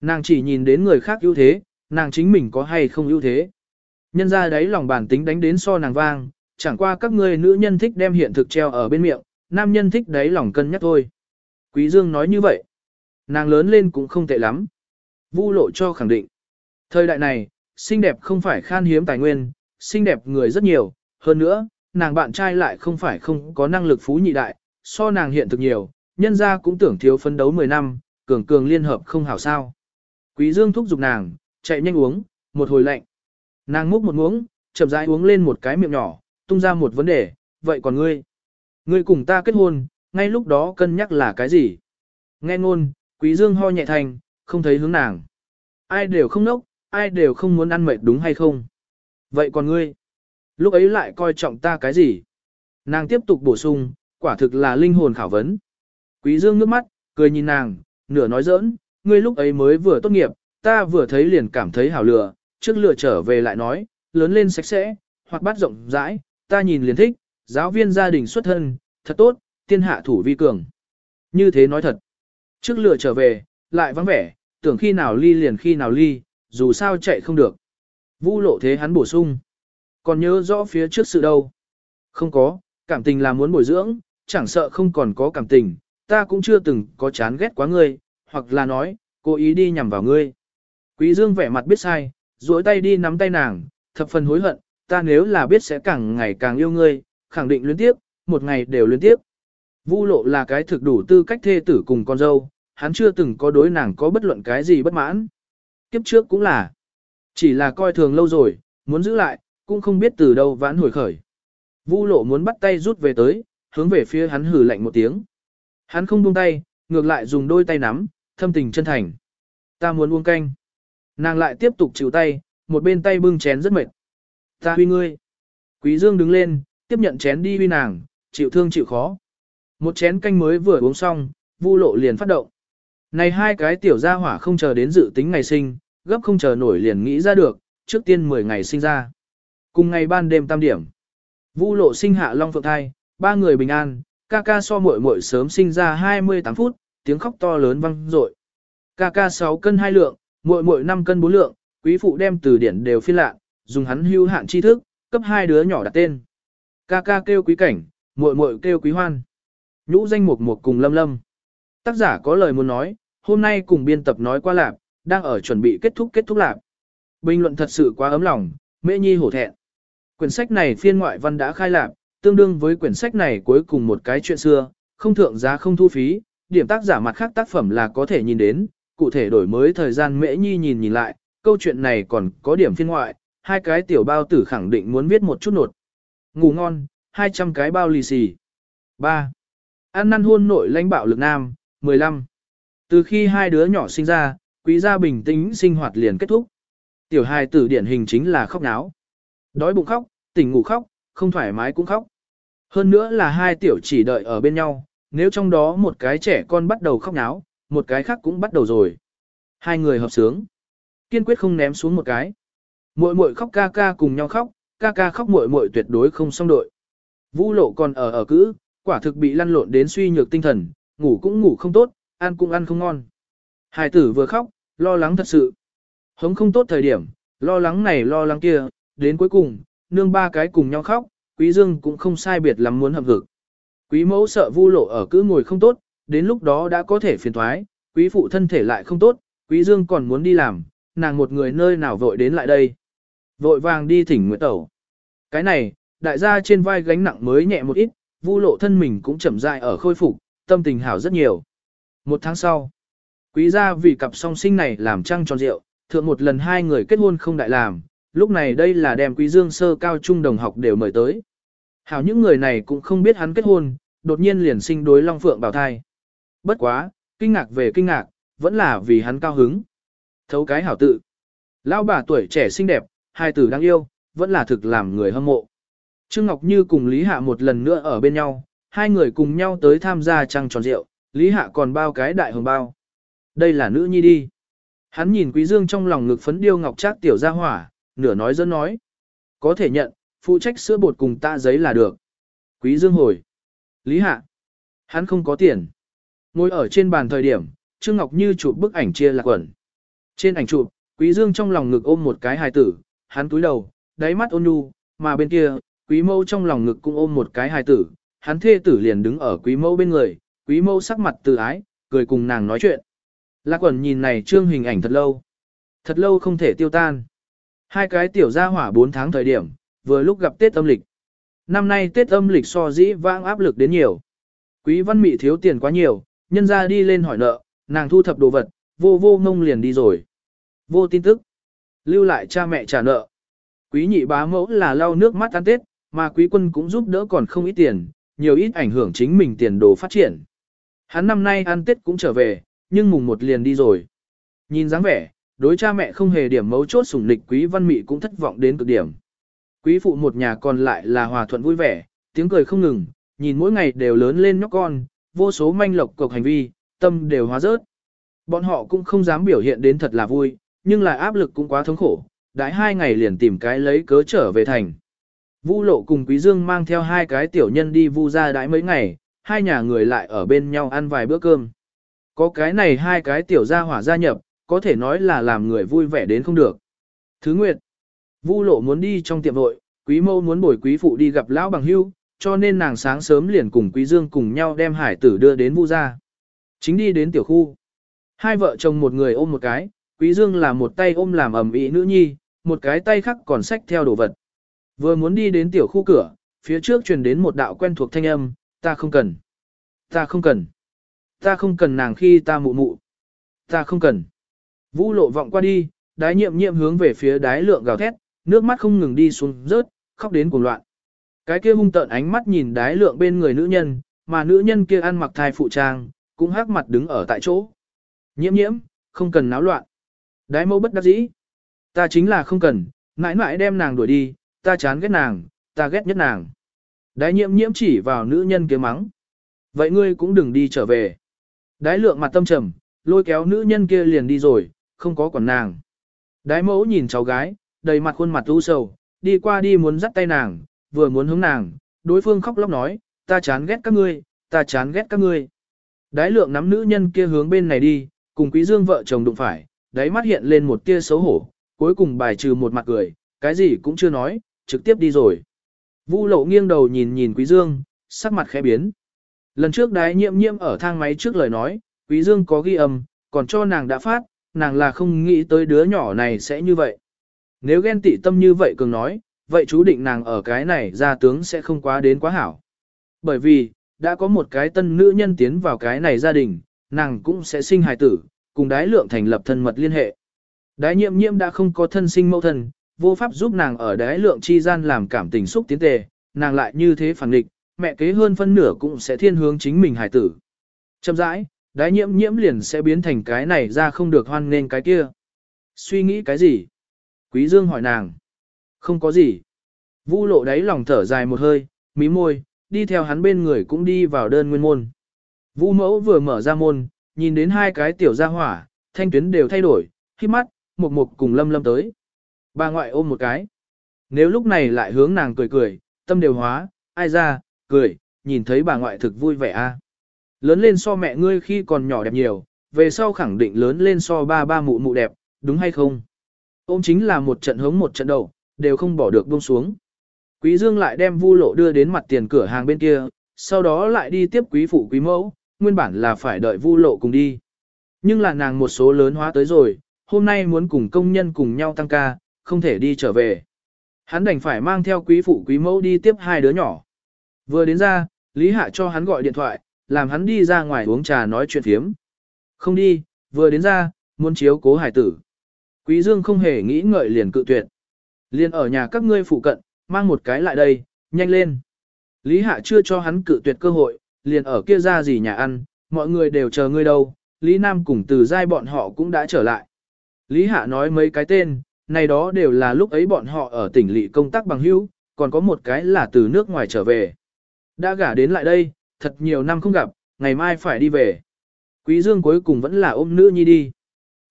Nàng chỉ nhìn đến người khác ưu thế, nàng chính mình có hay không ưu thế. Nhân ra đấy lòng bản tính đánh đến so nàng vang, chẳng qua các ngươi nữ nhân thích đem hiện thực treo ở bên miệng, nam nhân thích đấy lòng cân nhắc thôi. Quý Dương nói như vậy. Nàng lớn lên cũng không tệ lắm. Vu lộ cho khẳng định. Thời đại này, xinh đẹp không phải khan hiếm tài nguyên, xinh đẹp người rất nhiều, hơn nữa, nàng bạn trai lại không phải không có năng lực phú nhị đại, so nàng hiện thực nhiều, nhân ra cũng tưởng thiếu phấn đấu 10 năm, cường cường liên hợp không hảo sao. Quý Dương thúc giục nàng, chạy nhanh uống, một hồi lạnh. Nàng múc một muỗng, chậm rãi uống lên một cái miệng nhỏ, tung ra một vấn đề, vậy còn ngươi? Ngươi cùng ta kết hôn, ngay lúc đó cân nhắc là cái gì? Nghe ngôn, quý dương ho nhẹ thành, không thấy hướng nàng. Ai đều không nốc, ai đều không muốn ăn mệt đúng hay không? Vậy còn ngươi? Lúc ấy lại coi trọng ta cái gì? Nàng tiếp tục bổ sung, quả thực là linh hồn khảo vấn. Quý dương nước mắt, cười nhìn nàng, nửa nói giỡn, ngươi lúc ấy mới vừa tốt nghiệp, ta vừa thấy liền cảm thấy hảo lừa, trước lựa trở về lại nói, lớn lên sạch sẽ, hoặc bát rộng rãi, ta nhìn liền thích, giáo viên gia đình xuất thân, thật tốt, tiên hạ thủ vi cường. Như thế nói thật. Trước lựa trở về, lại vắng vẻ, tưởng khi nào ly liền khi nào ly, dù sao chạy không được. Vũ lộ thế hắn bổ sung. Còn nhớ rõ phía trước sự đâu? Không có, cảm tình là muốn bồi dưỡng, chẳng sợ không còn có cảm tình, ta cũng chưa từng có chán ghét quá ngươi, hoặc là nói, cố ý đi nhằm vào ngươi. Quý Dương vẻ mặt biết sai, duỗi tay đi nắm tay nàng, thập phần hối hận, ta nếu là biết sẽ càng ngày càng yêu ngươi, khẳng định liên tiếp, một ngày đều liên tiếp. Vu lộ là cái thực đủ tư cách thê tử cùng con dâu, hắn chưa từng có đối nàng có bất luận cái gì bất mãn. Kiếp trước cũng là, chỉ là coi thường lâu rồi, muốn giữ lại, cũng không biết từ đâu vãn hồi khởi. Vu lộ muốn bắt tay rút về tới, hướng về phía hắn hử lạnh một tiếng. Hắn không buông tay, ngược lại dùng đôi tay nắm, thâm tình chân thành. Ta muốn uống canh. Nàng lại tiếp tục chịu tay, một bên tay bưng chén rất mệt. Ta huy ngươi. Quý Dương đứng lên, tiếp nhận chén đi huy nàng, chịu thương chịu khó. Một chén canh mới vừa uống xong, Vu Lộ liền phát động. Này hai cái tiểu gia hỏa không chờ đến dự tính ngày sinh, gấp không chờ nổi liền nghĩ ra được, trước tiên 10 ngày sinh ra. Cùng ngày ban đêm tam điểm. Vu Lộ sinh hạ Long Phượng thai, ba người bình an, ca ca so muội muội sớm sinh ra 28 phút, tiếng khóc to lớn vang dội. Ca ca 6 cân 2 lượng, muội muội 5 cân 4 lượng, quý phụ đem từ điển đều phi lạ, dùng hắn hưu hạn tri thức, cấp hai đứa nhỏ đặt tên. Ca ca kêu quý cảnh, muội muội kêu quý hoan. Nhũ danh mục mục cùng lâm lâm. Tác giả có lời muốn nói, hôm nay cùng biên tập nói qua lạp, đang ở chuẩn bị kết thúc kết thúc lạp. Bình luận thật sự quá ấm lòng, mễ nhi hổ thẹn. Quyển sách này phiên ngoại văn đã khai lạc, tương đương với quyển sách này cuối cùng một cái chuyện xưa, không thượng giá không thu phí, điểm tác giả mặt khác tác phẩm là có thể nhìn đến, cụ thể đổi mới thời gian mễ nhi nhìn nhìn lại, câu chuyện này còn có điểm phiên ngoại, hai cái tiểu bao tử khẳng định muốn viết một chút nột. Ngủ ngon, 200 cái bao lì xì. 3. Ăn năn hôn nội lãnh bạo lực nam, 15. Từ khi hai đứa nhỏ sinh ra, quý gia bình tĩnh sinh hoạt liền kết thúc. Tiểu hài tử điển hình chính là khóc náo. Đói bụng khóc, tỉnh ngủ khóc, không thoải mái cũng khóc. Hơn nữa là hai tiểu chỉ đợi ở bên nhau, nếu trong đó một cái trẻ con bắt đầu khóc náo, một cái khác cũng bắt đầu rồi. Hai người hợp sướng. Kiên quyết không ném xuống một cái. Muội muội khóc ca ca cùng nhau khóc, ca ca khóc muội muội tuyệt đối không xong đội. Vũ lộ còn ở ở cữ, quả thực bị lăn lộn đến suy nhược tinh thần, ngủ cũng ngủ không tốt, ăn cũng ăn không ngon. Hải tử vừa khóc, lo lắng thật sự. Hống không tốt thời điểm, lo lắng này lo lắng kia, đến cuối cùng, nương ba cái cùng nhau khóc, quý dương cũng không sai biệt lắm muốn hợp hực. Quý mẫu sợ vu lộ ở cứ ngồi không tốt, đến lúc đó đã có thể phiền thoái, quý phụ thân thể lại không tốt, quý dương còn muốn đi làm, nàng một người nơi nào vội đến lại đây. Vội vàng đi thỉnh nguyện tẩu. Cái này, đại gia trên vai gánh nặng mới nhẹ một ít, vu lộ thân mình cũng chậm rãi ở khôi phục, tâm tình hảo rất nhiều. Một tháng sau, quý gia vì cặp song sinh này làm trăng tròn rượu, thượng một lần hai người kết hôn không đại làm, lúc này đây là đem quý dương sơ cao trung đồng học đều mời tới. Hảo những người này cũng không biết hắn kết hôn, đột nhiên liền sinh đối Long Phượng bảo thai. Bất quá, kinh ngạc về kinh ngạc, vẫn là vì hắn cao hứng. Thấu cái hảo tự. Lão bà tuổi trẻ xinh đẹp, hai tử đáng yêu, vẫn là thực làm người hâm mộ. Trương Ngọc Như cùng Lý Hạ một lần nữa ở bên nhau, hai người cùng nhau tới tham gia trăng tròn rượu, Lý Hạ còn bao cái đại hồng bao. Đây là nữ nhi đi. Hắn nhìn Quý Dương trong lòng ngực phấn điêu ngọc trác tiểu gia hỏa, nửa nói dẫn nói. Có thể nhận, phụ trách sữa bột cùng ta giấy là được. Quý Dương hồi. Lý Hạ. Hắn không có tiền. Ngồi ở trên bàn thời điểm, Trương Ngọc Như chụp bức ảnh chia lạc quẩn. Trên ảnh chụp, Quý Dương trong lòng ngực ôm một cái hài tử, hắn túi đầu, đáy mắt ôn nhu, mà bên kia, Quý Mâu trong lòng ngực cũng ôm một cái hài tử, hắn thê tử liền đứng ở Quý Mâu bên người, Quý Mâu sắc mặt từ ái, cười cùng nàng nói chuyện. Lạc quẩn nhìn này trương hình ảnh thật lâu. Thật lâu không thể tiêu tan. Hai cái tiểu gia hỏa 4 tháng thời điểm, vừa lúc gặp Tết âm lịch. Năm nay Tết âm lịch so dĩ vãng áp lực đến nhiều. Quý văn mị thiếu tiền quá nhiều, nhân ra đi lên hỏi nợ, nàng thu thập đồ vật, vô vô ngông liền đi rồi. Vô tin tức. Lưu lại cha mẹ trả nợ. Quý nhị bá mẫu là lau nước mắt ăn Tết, mà quý quân cũng giúp đỡ còn không ít tiền, nhiều ít ảnh hưởng chính mình tiền đồ phát triển. Hắn năm nay ăn Tết cũng trở về, nhưng mùng một liền đi rồi. Nhìn dáng vẻ, đối cha mẹ không hề điểm mấu chốt sủng nịch quý văn mị cũng thất vọng đến cực điểm. Quý phụ một nhà còn lại là hòa thuận vui vẻ, tiếng cười không ngừng, nhìn mỗi ngày đều lớn lên nhóc con, vô số manh lộc cộc hành vi, tâm đều hóa rớt. Bọn họ cũng không dám biểu hiện đến thật là vui, nhưng lại áp lực cũng quá thống khổ, đãi hai ngày liền tìm cái lấy cớ trở về thành. Vu lộ cùng Quý Dương mang theo hai cái tiểu nhân đi vu ra đãi mấy ngày, hai nhà người lại ở bên nhau ăn vài bữa cơm. Có cái này hai cái tiểu gia hỏa gia nhập, có thể nói là làm người vui vẻ đến không được. Thứ nguyệt, Vu lộ muốn đi trong tiệm vội, quý mâu muốn bồi quý phụ đi gặp lão bằng hưu, cho nên nàng sáng sớm liền cùng quý dương cùng nhau đem hải tử đưa đến vu gia. Chính đi đến tiểu khu. Hai vợ chồng một người ôm một cái, quý dương là một tay ôm làm ẩm ý nữ nhi, một cái tay khác còn xách theo đồ vật. Vừa muốn đi đến tiểu khu cửa, phía trước truyền đến một đạo quen thuộc thanh âm, ta không cần. Ta không cần. Ta không cần nàng khi ta mụ mụ. Ta không cần. Vũ lộ vọng qua đi, đái nhiệm nhiệm hướng về phía đái lượng gào thét, nước mắt không ngừng đi xuống rớt, khóc đến cuồng loạn. Cái kia hung tợn ánh mắt nhìn đái lượng bên người nữ nhân, mà nữ nhân kia ăn mặc thai phụ trang, cũng hắc mặt đứng ở tại chỗ. Nhiễm nhiễm, không cần náo loạn. Đái mẫu bất đắc dĩ. Ta chính là không cần, mãi mãi đem nàng đuổi đi, ta chán ghét nàng, ta ghét nhất nàng. Đái nhiễm nhiễm chỉ vào nữ nhân kia mắng. Vậy ngươi cũng đừng đi trở về. Đái lượng mặt tâm trầm, lôi kéo nữ nhân kia liền đi rồi, không có quản nàng. Đái mẫu nhìn cháu gái, đầy mặt khuôn mặt u sầu, đi qua đi muốn dắt tay nàng, vừa muốn hướng nàng, đối phương khóc lóc nói, ta chán ghét các ngươi, ta chán ghét các ngươi. Đái lượng nắm nữ nhân kia hướng bên này đi, cùng quý dương vợ chồng đụng phải, đáy mắt hiện lên một tia xấu hổ, cuối cùng bài trừ một mặt cười, cái gì cũng chưa nói, trực tiếp đi rồi. Vu lộ nghiêng đầu nhìn nhìn quý dương, sắc mặt khẽ biến. Lần trước đái nhiễm nhiễm ở thang máy trước lời nói, quý dương có ghi âm, còn cho nàng đã phát, nàng là không nghĩ tới đứa nhỏ này sẽ như vậy. Nếu ghen tị tâm như vậy cường nói, vậy chú định nàng ở cái này ra tướng sẽ không quá đến quá hảo. Bởi vì, đã có một cái tân nữ nhân tiến vào cái này gia đình, nàng cũng sẽ sinh hài tử, cùng đái lượng thành lập thân mật liên hệ. Đái nhiệm nhiễm đã không có thân sinh mẫu thân, vô pháp giúp nàng ở đái lượng chi gian làm cảm tình xúc tiến tề, nàng lại như thế phản nghịch, mẹ kế hơn phân nửa cũng sẽ thiên hướng chính mình hài tử. Chậm rãi, đái nhiễm nhiễm liền sẽ biến thành cái này ra không được hoan nên cái kia. Suy nghĩ cái gì? Quý Dương hỏi nàng. Không có gì. vũ lộ đáy lòng thở dài một hơi, mí môi, đi theo hắn bên người cũng đi vào đơn nguyên môn. vũ mẫu vừa mở ra môn, nhìn đến hai cái tiểu gia hỏa, thanh tuyến đều thay đổi, khi mắt, một mục cùng lâm lâm tới. Bà ngoại ôm một cái. Nếu lúc này lại hướng nàng cười cười, tâm đều hóa, ai ra, cười, nhìn thấy bà ngoại thực vui vẻ a. Lớn lên so mẹ ngươi khi còn nhỏ đẹp nhiều, về sau khẳng định lớn lên so ba ba mụ mụ đẹp, đúng hay không? Ôm chính là một trận hống một trận đầu, đều không bỏ được buông xuống. Quý Dương lại đem Vu Lộ đưa đến mặt tiền cửa hàng bên kia, sau đó lại đi tiếp quý phụ quý mẫu, nguyên bản là phải đợi Vu Lộ cùng đi. Nhưng là nàng một số lớn hóa tới rồi, hôm nay muốn cùng công nhân cùng nhau tăng ca, không thể đi trở về. Hắn đành phải mang theo quý phụ quý mẫu đi tiếp hai đứa nhỏ. Vừa đến ra, Lý Hạ cho hắn gọi điện thoại, làm hắn đi ra ngoài uống trà nói chuyện phiếm. Không đi, vừa đến ra, muốn chiếu cố hải tử. Quý Dương không hề nghĩ ngợi liền cự tuyệt. Liên ở nhà các ngươi phụ cận, mang một cái lại đây, nhanh lên. Lý Hạ chưa cho hắn cự tuyệt cơ hội, liền ở kia ra gì nhà ăn, mọi người đều chờ ngươi đâu, Lý Nam cùng từ giai bọn họ cũng đã trở lại. Lý Hạ nói mấy cái tên, này đó đều là lúc ấy bọn họ ở tỉnh lỵ công tác bằng hữu, còn có một cái là từ nước ngoài trở về. Đã gả đến lại đây, thật nhiều năm không gặp, ngày mai phải đi về. Quý Dương cuối cùng vẫn là ôm nữ nhi đi.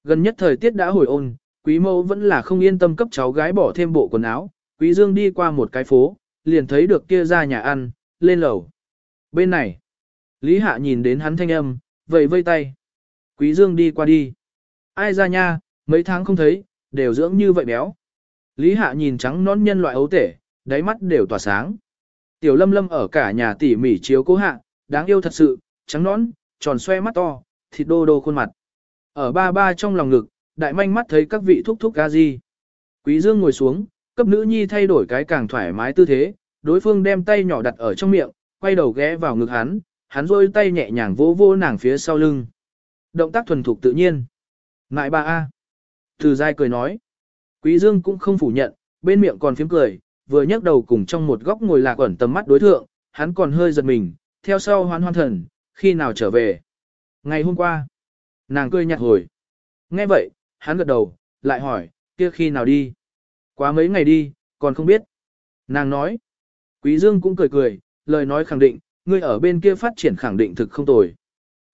Gần nhất thời tiết đã hồi ôn, quý mẫu vẫn là không yên tâm cấp cháu gái bỏ thêm bộ quần áo. Quý Dương đi qua một cái phố, liền thấy được kia ra nhà ăn, lên lầu. Bên này, Lý Hạ nhìn đến hắn thanh âm, vẫy vây tay. Quý Dương đi qua đi. Ai ra nha, mấy tháng không thấy, đều dưỡng như vậy béo. Lý Hạ nhìn trắng nón nhân loại ấu tể, đáy mắt đều tỏa sáng. Tiểu lâm lâm ở cả nhà tỉ mỉ chiếu cố hạ, đáng yêu thật sự, trắng nón, tròn xoe mắt to, thịt đô đô khuôn mặt. Ở ba ba trong lòng ngực, đại manh mắt thấy các vị thúc thúc ga gì. Quý Dương ngồi xuống, cấp nữ nhi thay đổi cái càng thoải mái tư thế, đối phương đem tay nhỏ đặt ở trong miệng, quay đầu ghé vào ngực hắn, hắn rôi tay nhẹ nhàng vỗ vỗ nàng phía sau lưng. Động tác thuần thục tự nhiên. Ngại ba A. Từ dai cười nói. Quý Dương cũng không phủ nhận, bên miệng còn phím cười, vừa nhấc đầu cùng trong một góc ngồi lạc ẩn tầm mắt đối thượng, hắn còn hơi giật mình, theo sau hoan hoan thần, khi nào trở về. Ngày hôm qua, nàng cười nhạt hồi. Nghe vậy, hắn gật đầu, lại hỏi, kia khi nào đi. Quá mấy ngày đi, còn không biết. Nàng nói. Quý Dương cũng cười cười, lời nói khẳng định, ngươi ở bên kia phát triển khẳng định thực không tồi.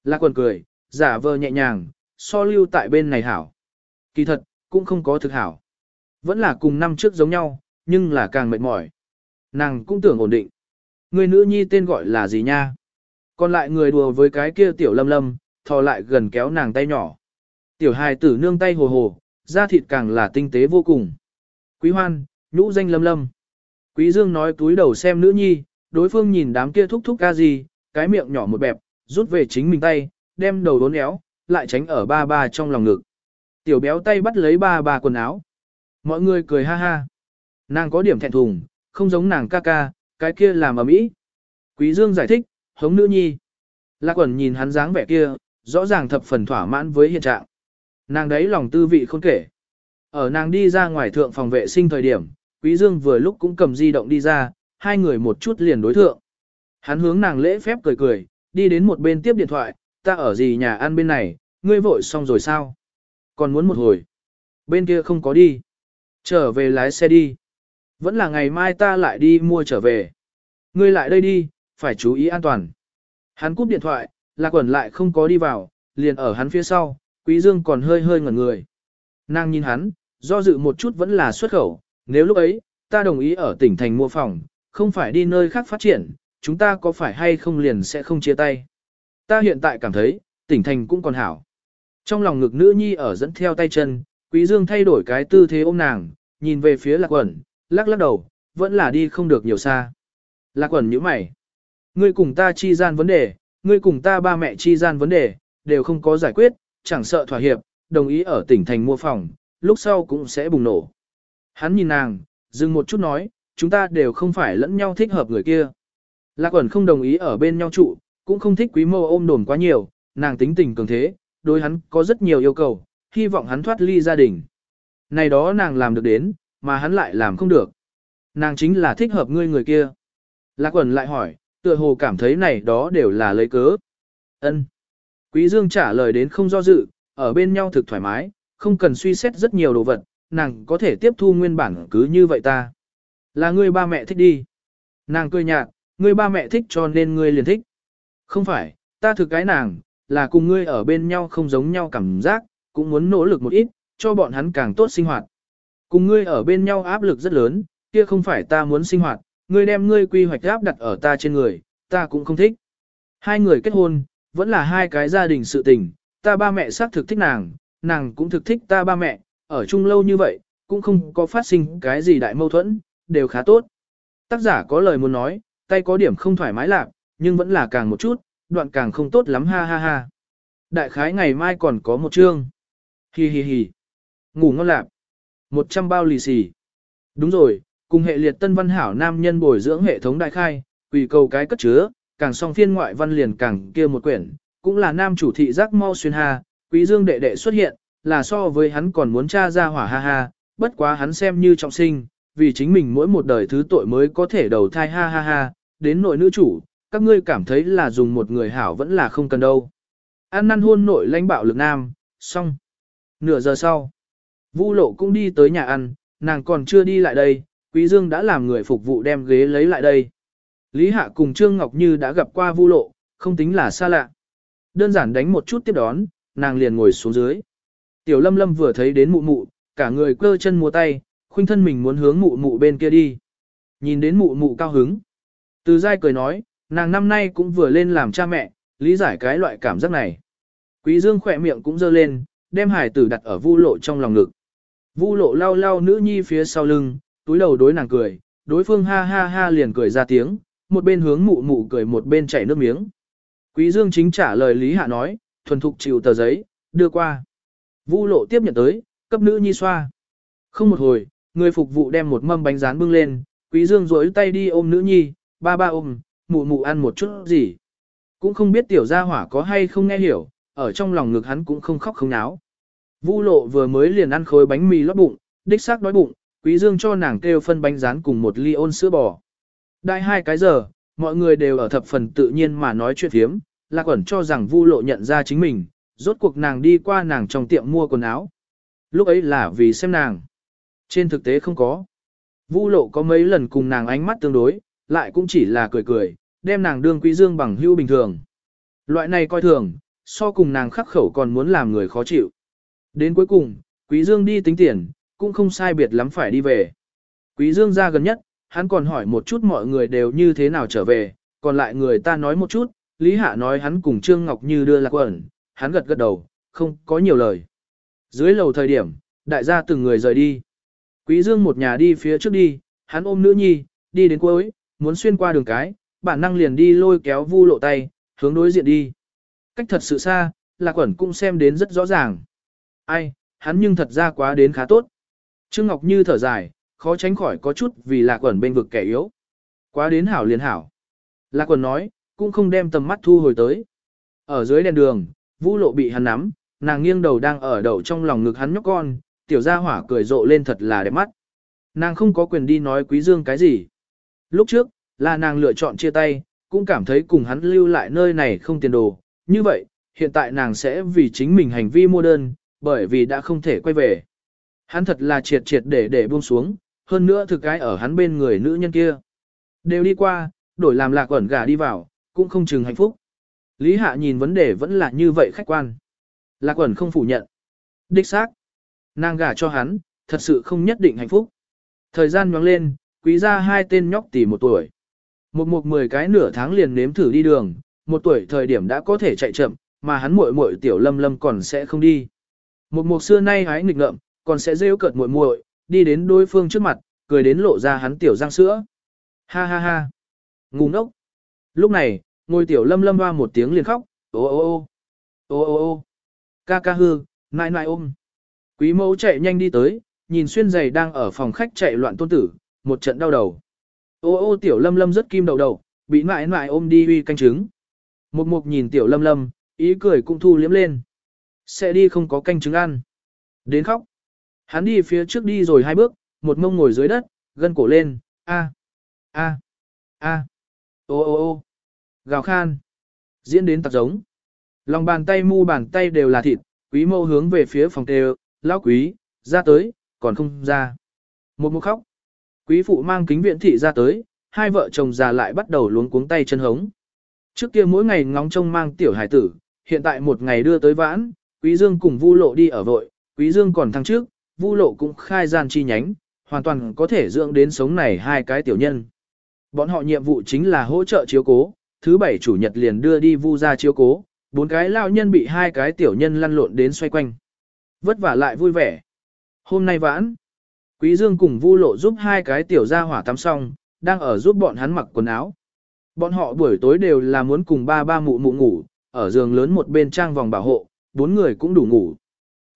Lạc quần cười, giả vờ nhẹ nhàng, so lưu tại bên này hảo. Kỳ thật, cũng không có thực hảo. Vẫn là cùng năm trước giống nhau, nhưng là càng mệt mỏi. Nàng cũng tưởng ổn định. Người nữ nhi tên gọi là gì nha? Còn lại người đùa với cái kia tiểu lâm lâm, thò lại gần kéo nàng tay nhỏ. Tiểu hài tử nương tay hồ hồ, da thịt càng là tinh tế vô cùng. Quý hoan, nhũ danh lâm lâm. Quý dương nói túi đầu xem nữ nhi, đối phương nhìn đám kia thúc thúc ca gì, cái miệng nhỏ một bẹp, rút về chính mình tay, đem đầu đốn éo, lại tránh ở ba ba trong lòng ngực. Tiểu béo tay bắt lấy ba ba quần áo. Mọi người cười ha ha. Nàng có điểm thẹn thùng, không giống nàng ca ca, cái kia làm ở mỹ. Quý Dương giải thích, hống nữ nhi. Lạc quẩn nhìn hắn dáng vẻ kia, rõ ràng thập phần thỏa mãn với hiện trạng. Nàng đấy lòng tư vị không kể. Ở nàng đi ra ngoài thượng phòng vệ sinh thời điểm, Quý Dương vừa lúc cũng cầm di động đi ra, hai người một chút liền đối thượng. Hắn hướng nàng lễ phép cười cười, đi đến một bên tiếp điện thoại, ta ở gì nhà ăn bên này, ngươi vội xong rồi sao? Còn muốn một hồi. Bên kia không có đi. Trở về lái xe đi. Vẫn là ngày mai ta lại đi mua trở về. ngươi lại đây đi, phải chú ý an toàn. Hắn cúp điện thoại, lạc quẩn lại không có đi vào, liền ở hắn phía sau, quý dương còn hơi hơi ngẩn người. Nàng nhìn hắn, do dự một chút vẫn là xuất khẩu, nếu lúc ấy, ta đồng ý ở tỉnh thành mua phòng, không phải đi nơi khác phát triển, chúng ta có phải hay không liền sẽ không chia tay. Ta hiện tại cảm thấy, tỉnh thành cũng còn hảo. Trong lòng ngực nữ nhi ở dẫn theo tay chân, quý dương thay đổi cái tư thế ôm nàng, nhìn về phía lạc quẩn, lắc lắc đầu, vẫn là đi không được nhiều xa. Lạc quẩn nhíu mày. Ngươi cùng ta chi gian vấn đề, ngươi cùng ta ba mẹ chi gian vấn đề, đều không có giải quyết, chẳng sợ thỏa hiệp, đồng ý ở tỉnh thành mua phòng, lúc sau cũng sẽ bùng nổ. Hắn nhìn nàng, dừng một chút nói, chúng ta đều không phải lẫn nhau thích hợp người kia. Lạc quẩn không đồng ý ở bên nhau trụ, cũng không thích quý mô ôm đồn quá nhiều, nàng tính tình cường thế, đối hắn có rất nhiều yêu cầu, hy vọng hắn thoát ly gia đình. Này đó nàng làm được đến, mà hắn lại làm không được. Nàng chính là thích hợp ngươi người kia. Lạc Quần lại hỏi, tựa hồ cảm thấy này đó đều là lấy cớ. Ân. Quý Dương trả lời đến không do dự, ở bên nhau thực thoải mái, không cần suy xét rất nhiều đồ vật, nàng có thể tiếp thu nguyên bản cứ như vậy ta. Là ngươi ba mẹ thích đi. Nàng cười nhạt, ngươi ba mẹ thích cho nên ngươi liền thích. Không phải, ta thực cái nàng, là cùng ngươi ở bên nhau không giống nhau cảm giác, cũng muốn nỗ lực một ít, cho bọn hắn càng tốt sinh hoạt. Cùng ngươi ở bên nhau áp lực rất lớn, kia không phải ta muốn sinh hoạt, ngươi đem ngươi quy hoạch áp đặt ở ta trên người, ta cũng không thích. Hai người kết hôn, vẫn là hai cái gia đình sự tình, ta ba mẹ xác thực thích nàng, nàng cũng thực thích ta ba mẹ, ở chung lâu như vậy, cũng không có phát sinh cái gì đại mâu thuẫn, đều khá tốt. Tác giả có lời muốn nói, tay có điểm không thoải mái lạc, nhưng vẫn là càng một chút, đoạn càng không tốt lắm ha ha ha. Đại khái ngày mai còn có một chương. Hi hi hi. Ngủ ngon lạc. Một trăm bao lì xì. Đúng rồi, cùng hệ liệt tân văn hảo nam nhân bồi dưỡng hệ thống đại khai, quỷ cầu cái cất chứa, càng song phiên ngoại văn liền càng kia một quyển, cũng là nam chủ thị giác mau xuyên ha, quý dương đệ đệ xuất hiện, là so với hắn còn muốn tra ra hỏa ha ha, bất quá hắn xem như trọng sinh, vì chính mình mỗi một đời thứ tội mới có thể đầu thai ha ha ha, đến nội nữ chủ, các ngươi cảm thấy là dùng một người hảo vẫn là không cần đâu. An năn hôn nội lãnh bạo lực nam, xong. Nửa giờ sau, Vu lộ cũng đi tới nhà ăn, nàng còn chưa đi lại đây, Quý Dương đã làm người phục vụ đem ghế lấy lại đây. Lý Hạ cùng Trương Ngọc Như đã gặp qua Vu lộ, không tính là xa lạ. Đơn giản đánh một chút tiếp đón, nàng liền ngồi xuống dưới. Tiểu Lâm Lâm vừa thấy đến mụ mụ, cả người cơ chân múa tay, khuynh thân mình muốn hướng mụ mụ bên kia đi. Nhìn đến mụ mụ cao hứng. Từ dai cười nói, nàng năm nay cũng vừa lên làm cha mẹ, lý giải cái loại cảm giác này. Quý Dương khỏe miệng cũng dơ lên, đem hải tử đặt ở vu lộ trong lòng ngực. Vu lộ lau lau nữ nhi phía sau lưng, túi đầu đối nàng cười, đối phương ha ha ha liền cười ra tiếng, một bên hướng mụ mụ cười một bên chảy nước miếng. Quý Dương chính trả lời Lý Hạ nói, thuần thục chịu tờ giấy, đưa qua. Vu lộ tiếp nhận tới, cấp nữ nhi xoa. Không một hồi, người phục vụ đem một mâm bánh rán bưng lên, Quý Dương rối tay đi ôm nữ nhi, ba ba ôm, mụ mụ ăn một chút gì. Cũng không biết tiểu gia hỏa có hay không nghe hiểu, ở trong lòng ngực hắn cũng không khóc không náo. Vu lộ vừa mới liền ăn khối bánh mì lót bụng, đích xác đói bụng, Quý Dương cho nàng kêu phân bánh rán cùng một ly ôn sữa bò. Đại hai cái giờ, mọi người đều ở thập phần tự nhiên mà nói chuyện thiếm, Lạc ẩn cho rằng Vu lộ nhận ra chính mình, rốt cuộc nàng đi qua nàng trong tiệm mua quần áo. Lúc ấy là vì xem nàng. Trên thực tế không có. Vu lộ có mấy lần cùng nàng ánh mắt tương đối, lại cũng chỉ là cười cười, đem nàng đương quý dương bằng hưu bình thường. Loại này coi thường, so cùng nàng khắc khẩu còn muốn làm người khó chịu. Đến cuối cùng, quý dương đi tính tiền, cũng không sai biệt lắm phải đi về. Quý dương ra gần nhất, hắn còn hỏi một chút mọi người đều như thế nào trở về, còn lại người ta nói một chút, Lý Hạ nói hắn cùng Trương Ngọc Như đưa lạc quẩn, hắn gật gật đầu, không có nhiều lời. Dưới lầu thời điểm, đại gia từng người rời đi. Quý Dương một nhà đi phía trước đi, hắn ôm nữ nhi, đi đến cuối, muốn xuyên qua đường cái, bản năng liền đi lôi kéo vu lộ tay, hướng đối diện đi. Cách thật sự xa, lạc quẩn cũng xem đến rất rõ ràng. Ai, hắn nhưng thật ra quá đến khá tốt. Trương Ngọc Như thở dài, khó tránh khỏi có chút vì lạc quẩn bên vực kẻ yếu. Quá đến hảo liền hảo. Lạc quẩn nói, cũng không đem tầm mắt thu hồi tới. Ở dưới đèn đường, vũ lộ bị hắn nắm, nàng nghiêng đầu đang ở đầu trong lòng ngực hắn nhóc con, tiểu gia hỏa cười rộ lên thật là đẹp mắt. Nàng không có quyền đi nói quý dương cái gì. Lúc trước, là nàng lựa chọn chia tay, cũng cảm thấy cùng hắn lưu lại nơi này không tiền đồ. Như vậy, hiện tại nàng sẽ vì chính mình hành vi mua đơn, bởi vì đã không thể quay về. Hắn thật là triệt triệt để để buông xuống, hơn nữa thực cái ở hắn bên người nữ nhân kia. Đều đi qua, đổi làm lạc ẩn gà đi vào, cũng không chừng hạnh phúc. Lý Hạ nhìn vấn đề vẫn là như vậy khách quan. Lạc ẩn không phủ nhận. Đích xác. Nàng gả cho hắn, thật sự không nhất định hạnh phúc. Thời gian nhoáng lên, quý ra hai tên nhóc tỷ một tuổi. Một một mười cái nửa tháng liền nếm thử đi đường, một tuổi thời điểm đã có thể chạy chậm, mà hắn muội muội tiểu lâm lâm còn sẽ không đi. Một mục xưa nay hái nghịch ngợm, còn sẽ rêu cợt muội muội, đi đến đối phương trước mặt, cười đến lộ ra hắn tiểu răng sữa. Ha ha ha. Ngu ngốc. Lúc này, ngôi tiểu lâm lâm hoa một tiếng liền khóc, ô ô ô, ô ô ô, ca ca hư, nai nai ôm. Quý mẫu chạy nhanh đi tới, nhìn xuyên giày đang ở phòng khách chạy loạn tôn tử, một trận đau đầu. Ô ô tiểu lâm lâm rất kim đầu đầu, bị nại nại ôm đi uy canh trứng. Một mục nhìn tiểu lâm lâm, ý cười cũng thu liếm lên. Sẽ đi không có canh trứng ăn. Đến khóc. Hắn đi phía trước đi rồi hai bước, một mông ngồi dưới đất, gân cổ lên, a, a, a, ô ô ô, gào khan. Diễn đến tạc giống. Lòng bàn tay mu bàn tay đều là thịt, quý mâu hướng về phía phòng tê lão quý, ra tới, còn không ra. Một mục khóc. Quý phụ mang kính viện thị ra tới, hai vợ chồng già lại bắt đầu luống cuống tay chân hống. Trước kia mỗi ngày ngóng trông mang tiểu hải tử, hiện tại một ngày đưa tới vãn, Quý Dương cùng Vu Lộ đi ở vội, Quý Dương còn thăng trước, Vu Lộ cũng khai gian chi nhánh, hoàn toàn có thể dưỡng đến sống này hai cái tiểu nhân. Bọn họ nhiệm vụ chính là hỗ trợ chiếu cố, thứ bảy chủ nhật liền đưa đi Vu gia chiếu cố, bốn cái lão nhân bị hai cái tiểu nhân lăn lộn đến xoay quanh. Vất vả lại vui vẻ. Hôm nay vãn, Quý Dương cùng Vu Lộ giúp hai cái tiểu gia hỏa tắm xong, đang ở giúp bọn hắn mặc quần áo. Bọn họ buổi tối đều là muốn cùng ba ba mụ mụ ngủ, ở giường lớn một bên trang vòng bảo hộ, bốn người cũng đủ ngủ.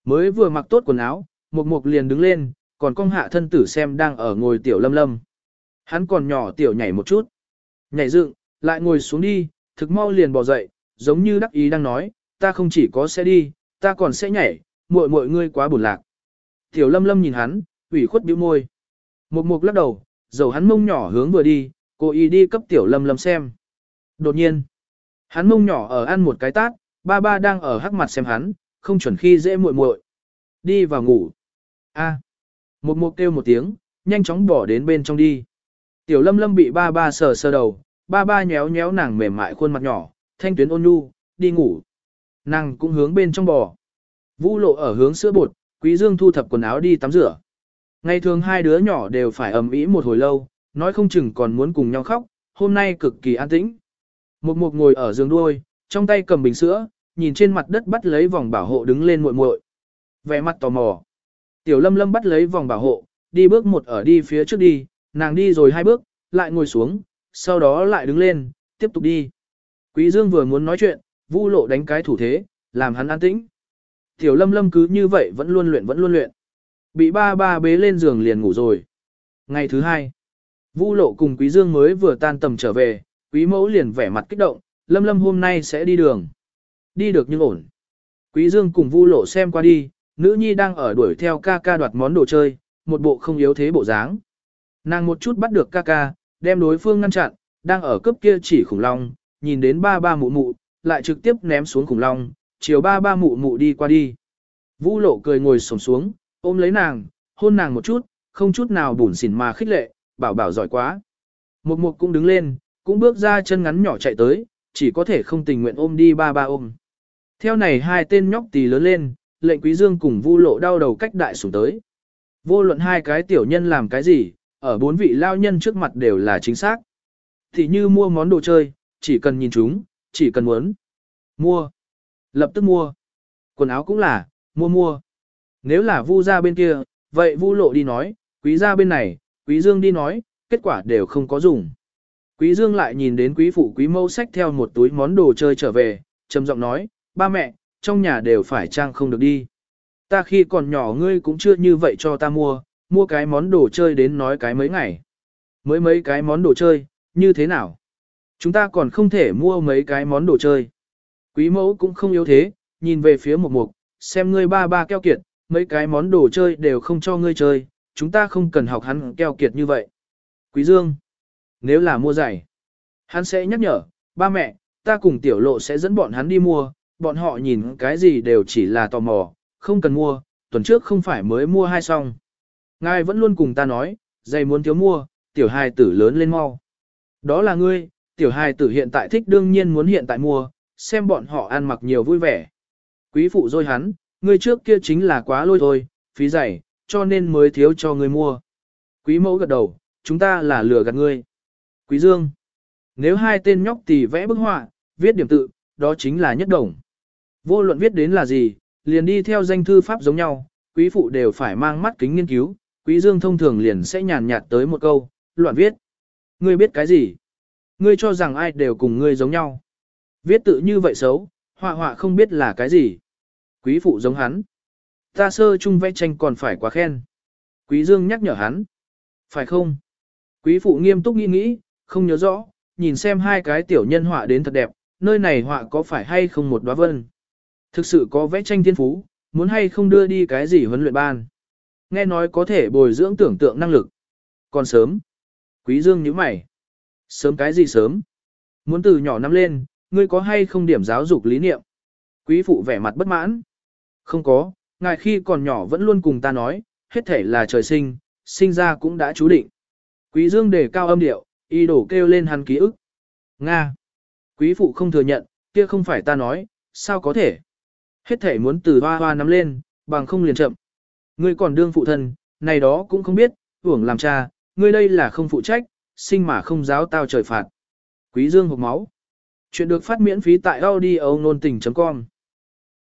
Mới vừa mặc tốt quần áo, Mục Mục liền đứng lên, còn con hạ thân tử xem đang ở ngồi tiểu lâm lâm. Hắn còn nhỏ tiểu nhảy một chút. Nhảy dựng, lại ngồi xuống đi, thực mau liền bò dậy, giống như đắc ý đang nói, ta không chỉ có sẽ đi, ta còn sẽ nhảy, muội muội ngươi quá buồn lạc. Tiểu lâm lâm nhìn hắn, ủy khuất bĩu môi. Mục Mục lắc đầu, dầu hắn mông nhỏ hướng vừa đi, cô y đi cấp tiểu lâm lâm xem. Đột nhiên, hắn mông nhỏ ở ăn một cái tát, ba ba đang ở hắc mặt xem hắn, không chuẩn khi dễ muội muội. Đi vào ngủ. A. Một mục kêu một tiếng, nhanh chóng bỏ đến bên trong đi. Tiểu lâm lâm bị ba ba sờ sờ đầu, ba ba nhéo nhéo nàng mềm mại khuôn mặt nhỏ, thanh tuyến ôn nhu, đi ngủ. Nàng cũng hướng bên trong bò. Vũ lộ ở hướng sữa bột, quý dương thu thập quần áo đi tắm rửa. Ngày thường hai đứa nhỏ đều phải ầm ĩ một hồi lâu, nói không chừng còn muốn cùng nhau khóc, hôm nay cực kỳ an tĩnh. Một mục ngồi ở giường đuôi, trong tay cầm bình sữa, nhìn trên mặt đất bắt lấy vòng bảo hộ đứng lên muội muội. Vẻ mặt tò mò. Tiểu lâm lâm bắt lấy vòng bảo hộ, đi bước một ở đi phía trước đi, nàng đi rồi hai bước, lại ngồi xuống, sau đó lại đứng lên, tiếp tục đi. Quý Dương vừa muốn nói chuyện, Vu Lộ đánh cái thủ thế, làm hắn an tĩnh. Tiểu Lâm Lâm cứ như vậy vẫn luôn luyện vẫn luôn luyện. Bị ba ba bế lên giường liền ngủ rồi. Ngày thứ hai, Vu Lộ cùng Quý Dương mới vừa tan tầm trở về, Quý Mẫu liền vẻ mặt kích động, Lâm Lâm hôm nay sẽ đi đường. Đi được nhưng ổn. Quý Dương cùng Vu Lộ xem qua đi, nữ nhi đang ở đuổi theo ca ca đoạt món đồ chơi, một bộ không yếu thế bộ dáng. Nàng một chút bắt được ca ca, đem đối phương ngăn chặn, đang ở cấp kia chỉ khủng long, nhìn đến ba ba mụ mụ, lại trực tiếp ném xuống khủng long, chiều ba ba mụ mụ đi qua đi. Vu lộ cười ngồi xổm xuống, ôm lấy nàng, hôn nàng một chút, không chút nào bủn xỉn mà khích lệ, bảo bảo giỏi quá. Một mục cũng đứng lên, cũng bước ra chân ngắn nhỏ chạy tới, chỉ có thể không tình nguyện ôm đi ba ba ôm. Theo này hai tên nhóc tì lớn lên, lệnh quý dương cùng vu lộ đau đầu cách đại sủng tới. Vô luận hai cái tiểu nhân làm cái gì, ở bốn vị lao nhân trước mặt đều là chính xác. Thì như mua món đồ chơi, chỉ cần nhìn chúng, chỉ cần muốn. Mua. Lập tức mua. Quần áo cũng là, mua mua. Nếu là vu ra bên kia, vậy vu lộ đi nói, quý ra bên này, quý dương đi nói, kết quả đều không có dùng. Quý dương lại nhìn đến quý phụ quý mâu sách theo một túi món đồ chơi trở về, trầm giọng nói, ba mẹ, trong nhà đều phải trang không được đi. Ta khi còn nhỏ ngươi cũng chưa như vậy cho ta mua, mua cái món đồ chơi đến nói cái mấy ngày. Mới mấy cái món đồ chơi, như thế nào? Chúng ta còn không thể mua mấy cái món đồ chơi. Quý mẫu cũng không yếu thế, nhìn về phía một mục, xem ngươi ba ba keo kiệt, mấy cái món đồ chơi đều không cho ngươi chơi, chúng ta không cần học hắn keo kiệt như vậy. Quý Dương, nếu là mua giày, hắn sẽ nhắc nhở, ba mẹ, ta cùng tiểu lộ sẽ dẫn bọn hắn đi mua, bọn họ nhìn cái gì đều chỉ là tò mò, không cần mua, tuần trước không phải mới mua hai xong. Ngài vẫn luôn cùng ta nói, giày muốn thiếu mua, tiểu hài tử lớn lên mau. Đó là ngươi, Tiểu hài tử hiện tại thích đương nhiên muốn hiện tại mua, xem bọn họ ăn mặc nhiều vui vẻ. Quý phụ rồi hắn, ngươi trước kia chính là quá lôi thôi, phí dày, cho nên mới thiếu cho ngươi mua. Quý mẫu gật đầu, chúng ta là lừa gạt ngươi. Quý dương, nếu hai tên nhóc tỳ vẽ bức họa, viết điểm tự, đó chính là nhất đồng. Vô luận viết đến là gì, liền đi theo danh thư pháp giống nhau, quý phụ đều phải mang mắt kính nghiên cứu, quý dương thông thường liền sẽ nhàn nhạt tới một câu, loạn viết. Ngươi biết cái gì? Ngươi cho rằng ai đều cùng ngươi giống nhau. Viết tự như vậy xấu, họa họa không biết là cái gì. Quý phụ giống hắn. Ta sơ chung vẽ tranh còn phải quá khen. Quý dương nhắc nhở hắn. Phải không? Quý phụ nghiêm túc nghĩ nghĩ, không nhớ rõ, nhìn xem hai cái tiểu nhân họa đến thật đẹp, nơi này họa có phải hay không một đóa vân. Thực sự có vẽ tranh thiên phú, muốn hay không đưa đi cái gì huấn luyện ban. Nghe nói có thể bồi dưỡng tưởng tượng năng lực. Còn sớm. Quý dương nhíu mày. Sớm cái gì sớm? Muốn từ nhỏ năm lên, ngươi có hay không điểm giáo dục lý niệm? Quý phụ vẻ mặt bất mãn. Không có, ngài khi còn nhỏ vẫn luôn cùng ta nói, hết thể là trời sinh, sinh ra cũng đã chú định. Quý dương đề cao âm điệu, y đổ kêu lên hắn ký ức. Nga. Quý phụ không thừa nhận, kia không phải ta nói, sao có thể? Hết thể muốn từ hoa hoa nắm lên, bằng không liền chậm. Ngươi còn đương phụ thân, này đó cũng không biết, hưởng làm cha, ngươi đây là không phụ trách, sinh mà không giáo tao trời phạt. Quý dương hộp máu. Chuyện được phát miễn phí tại audio nôn tình.com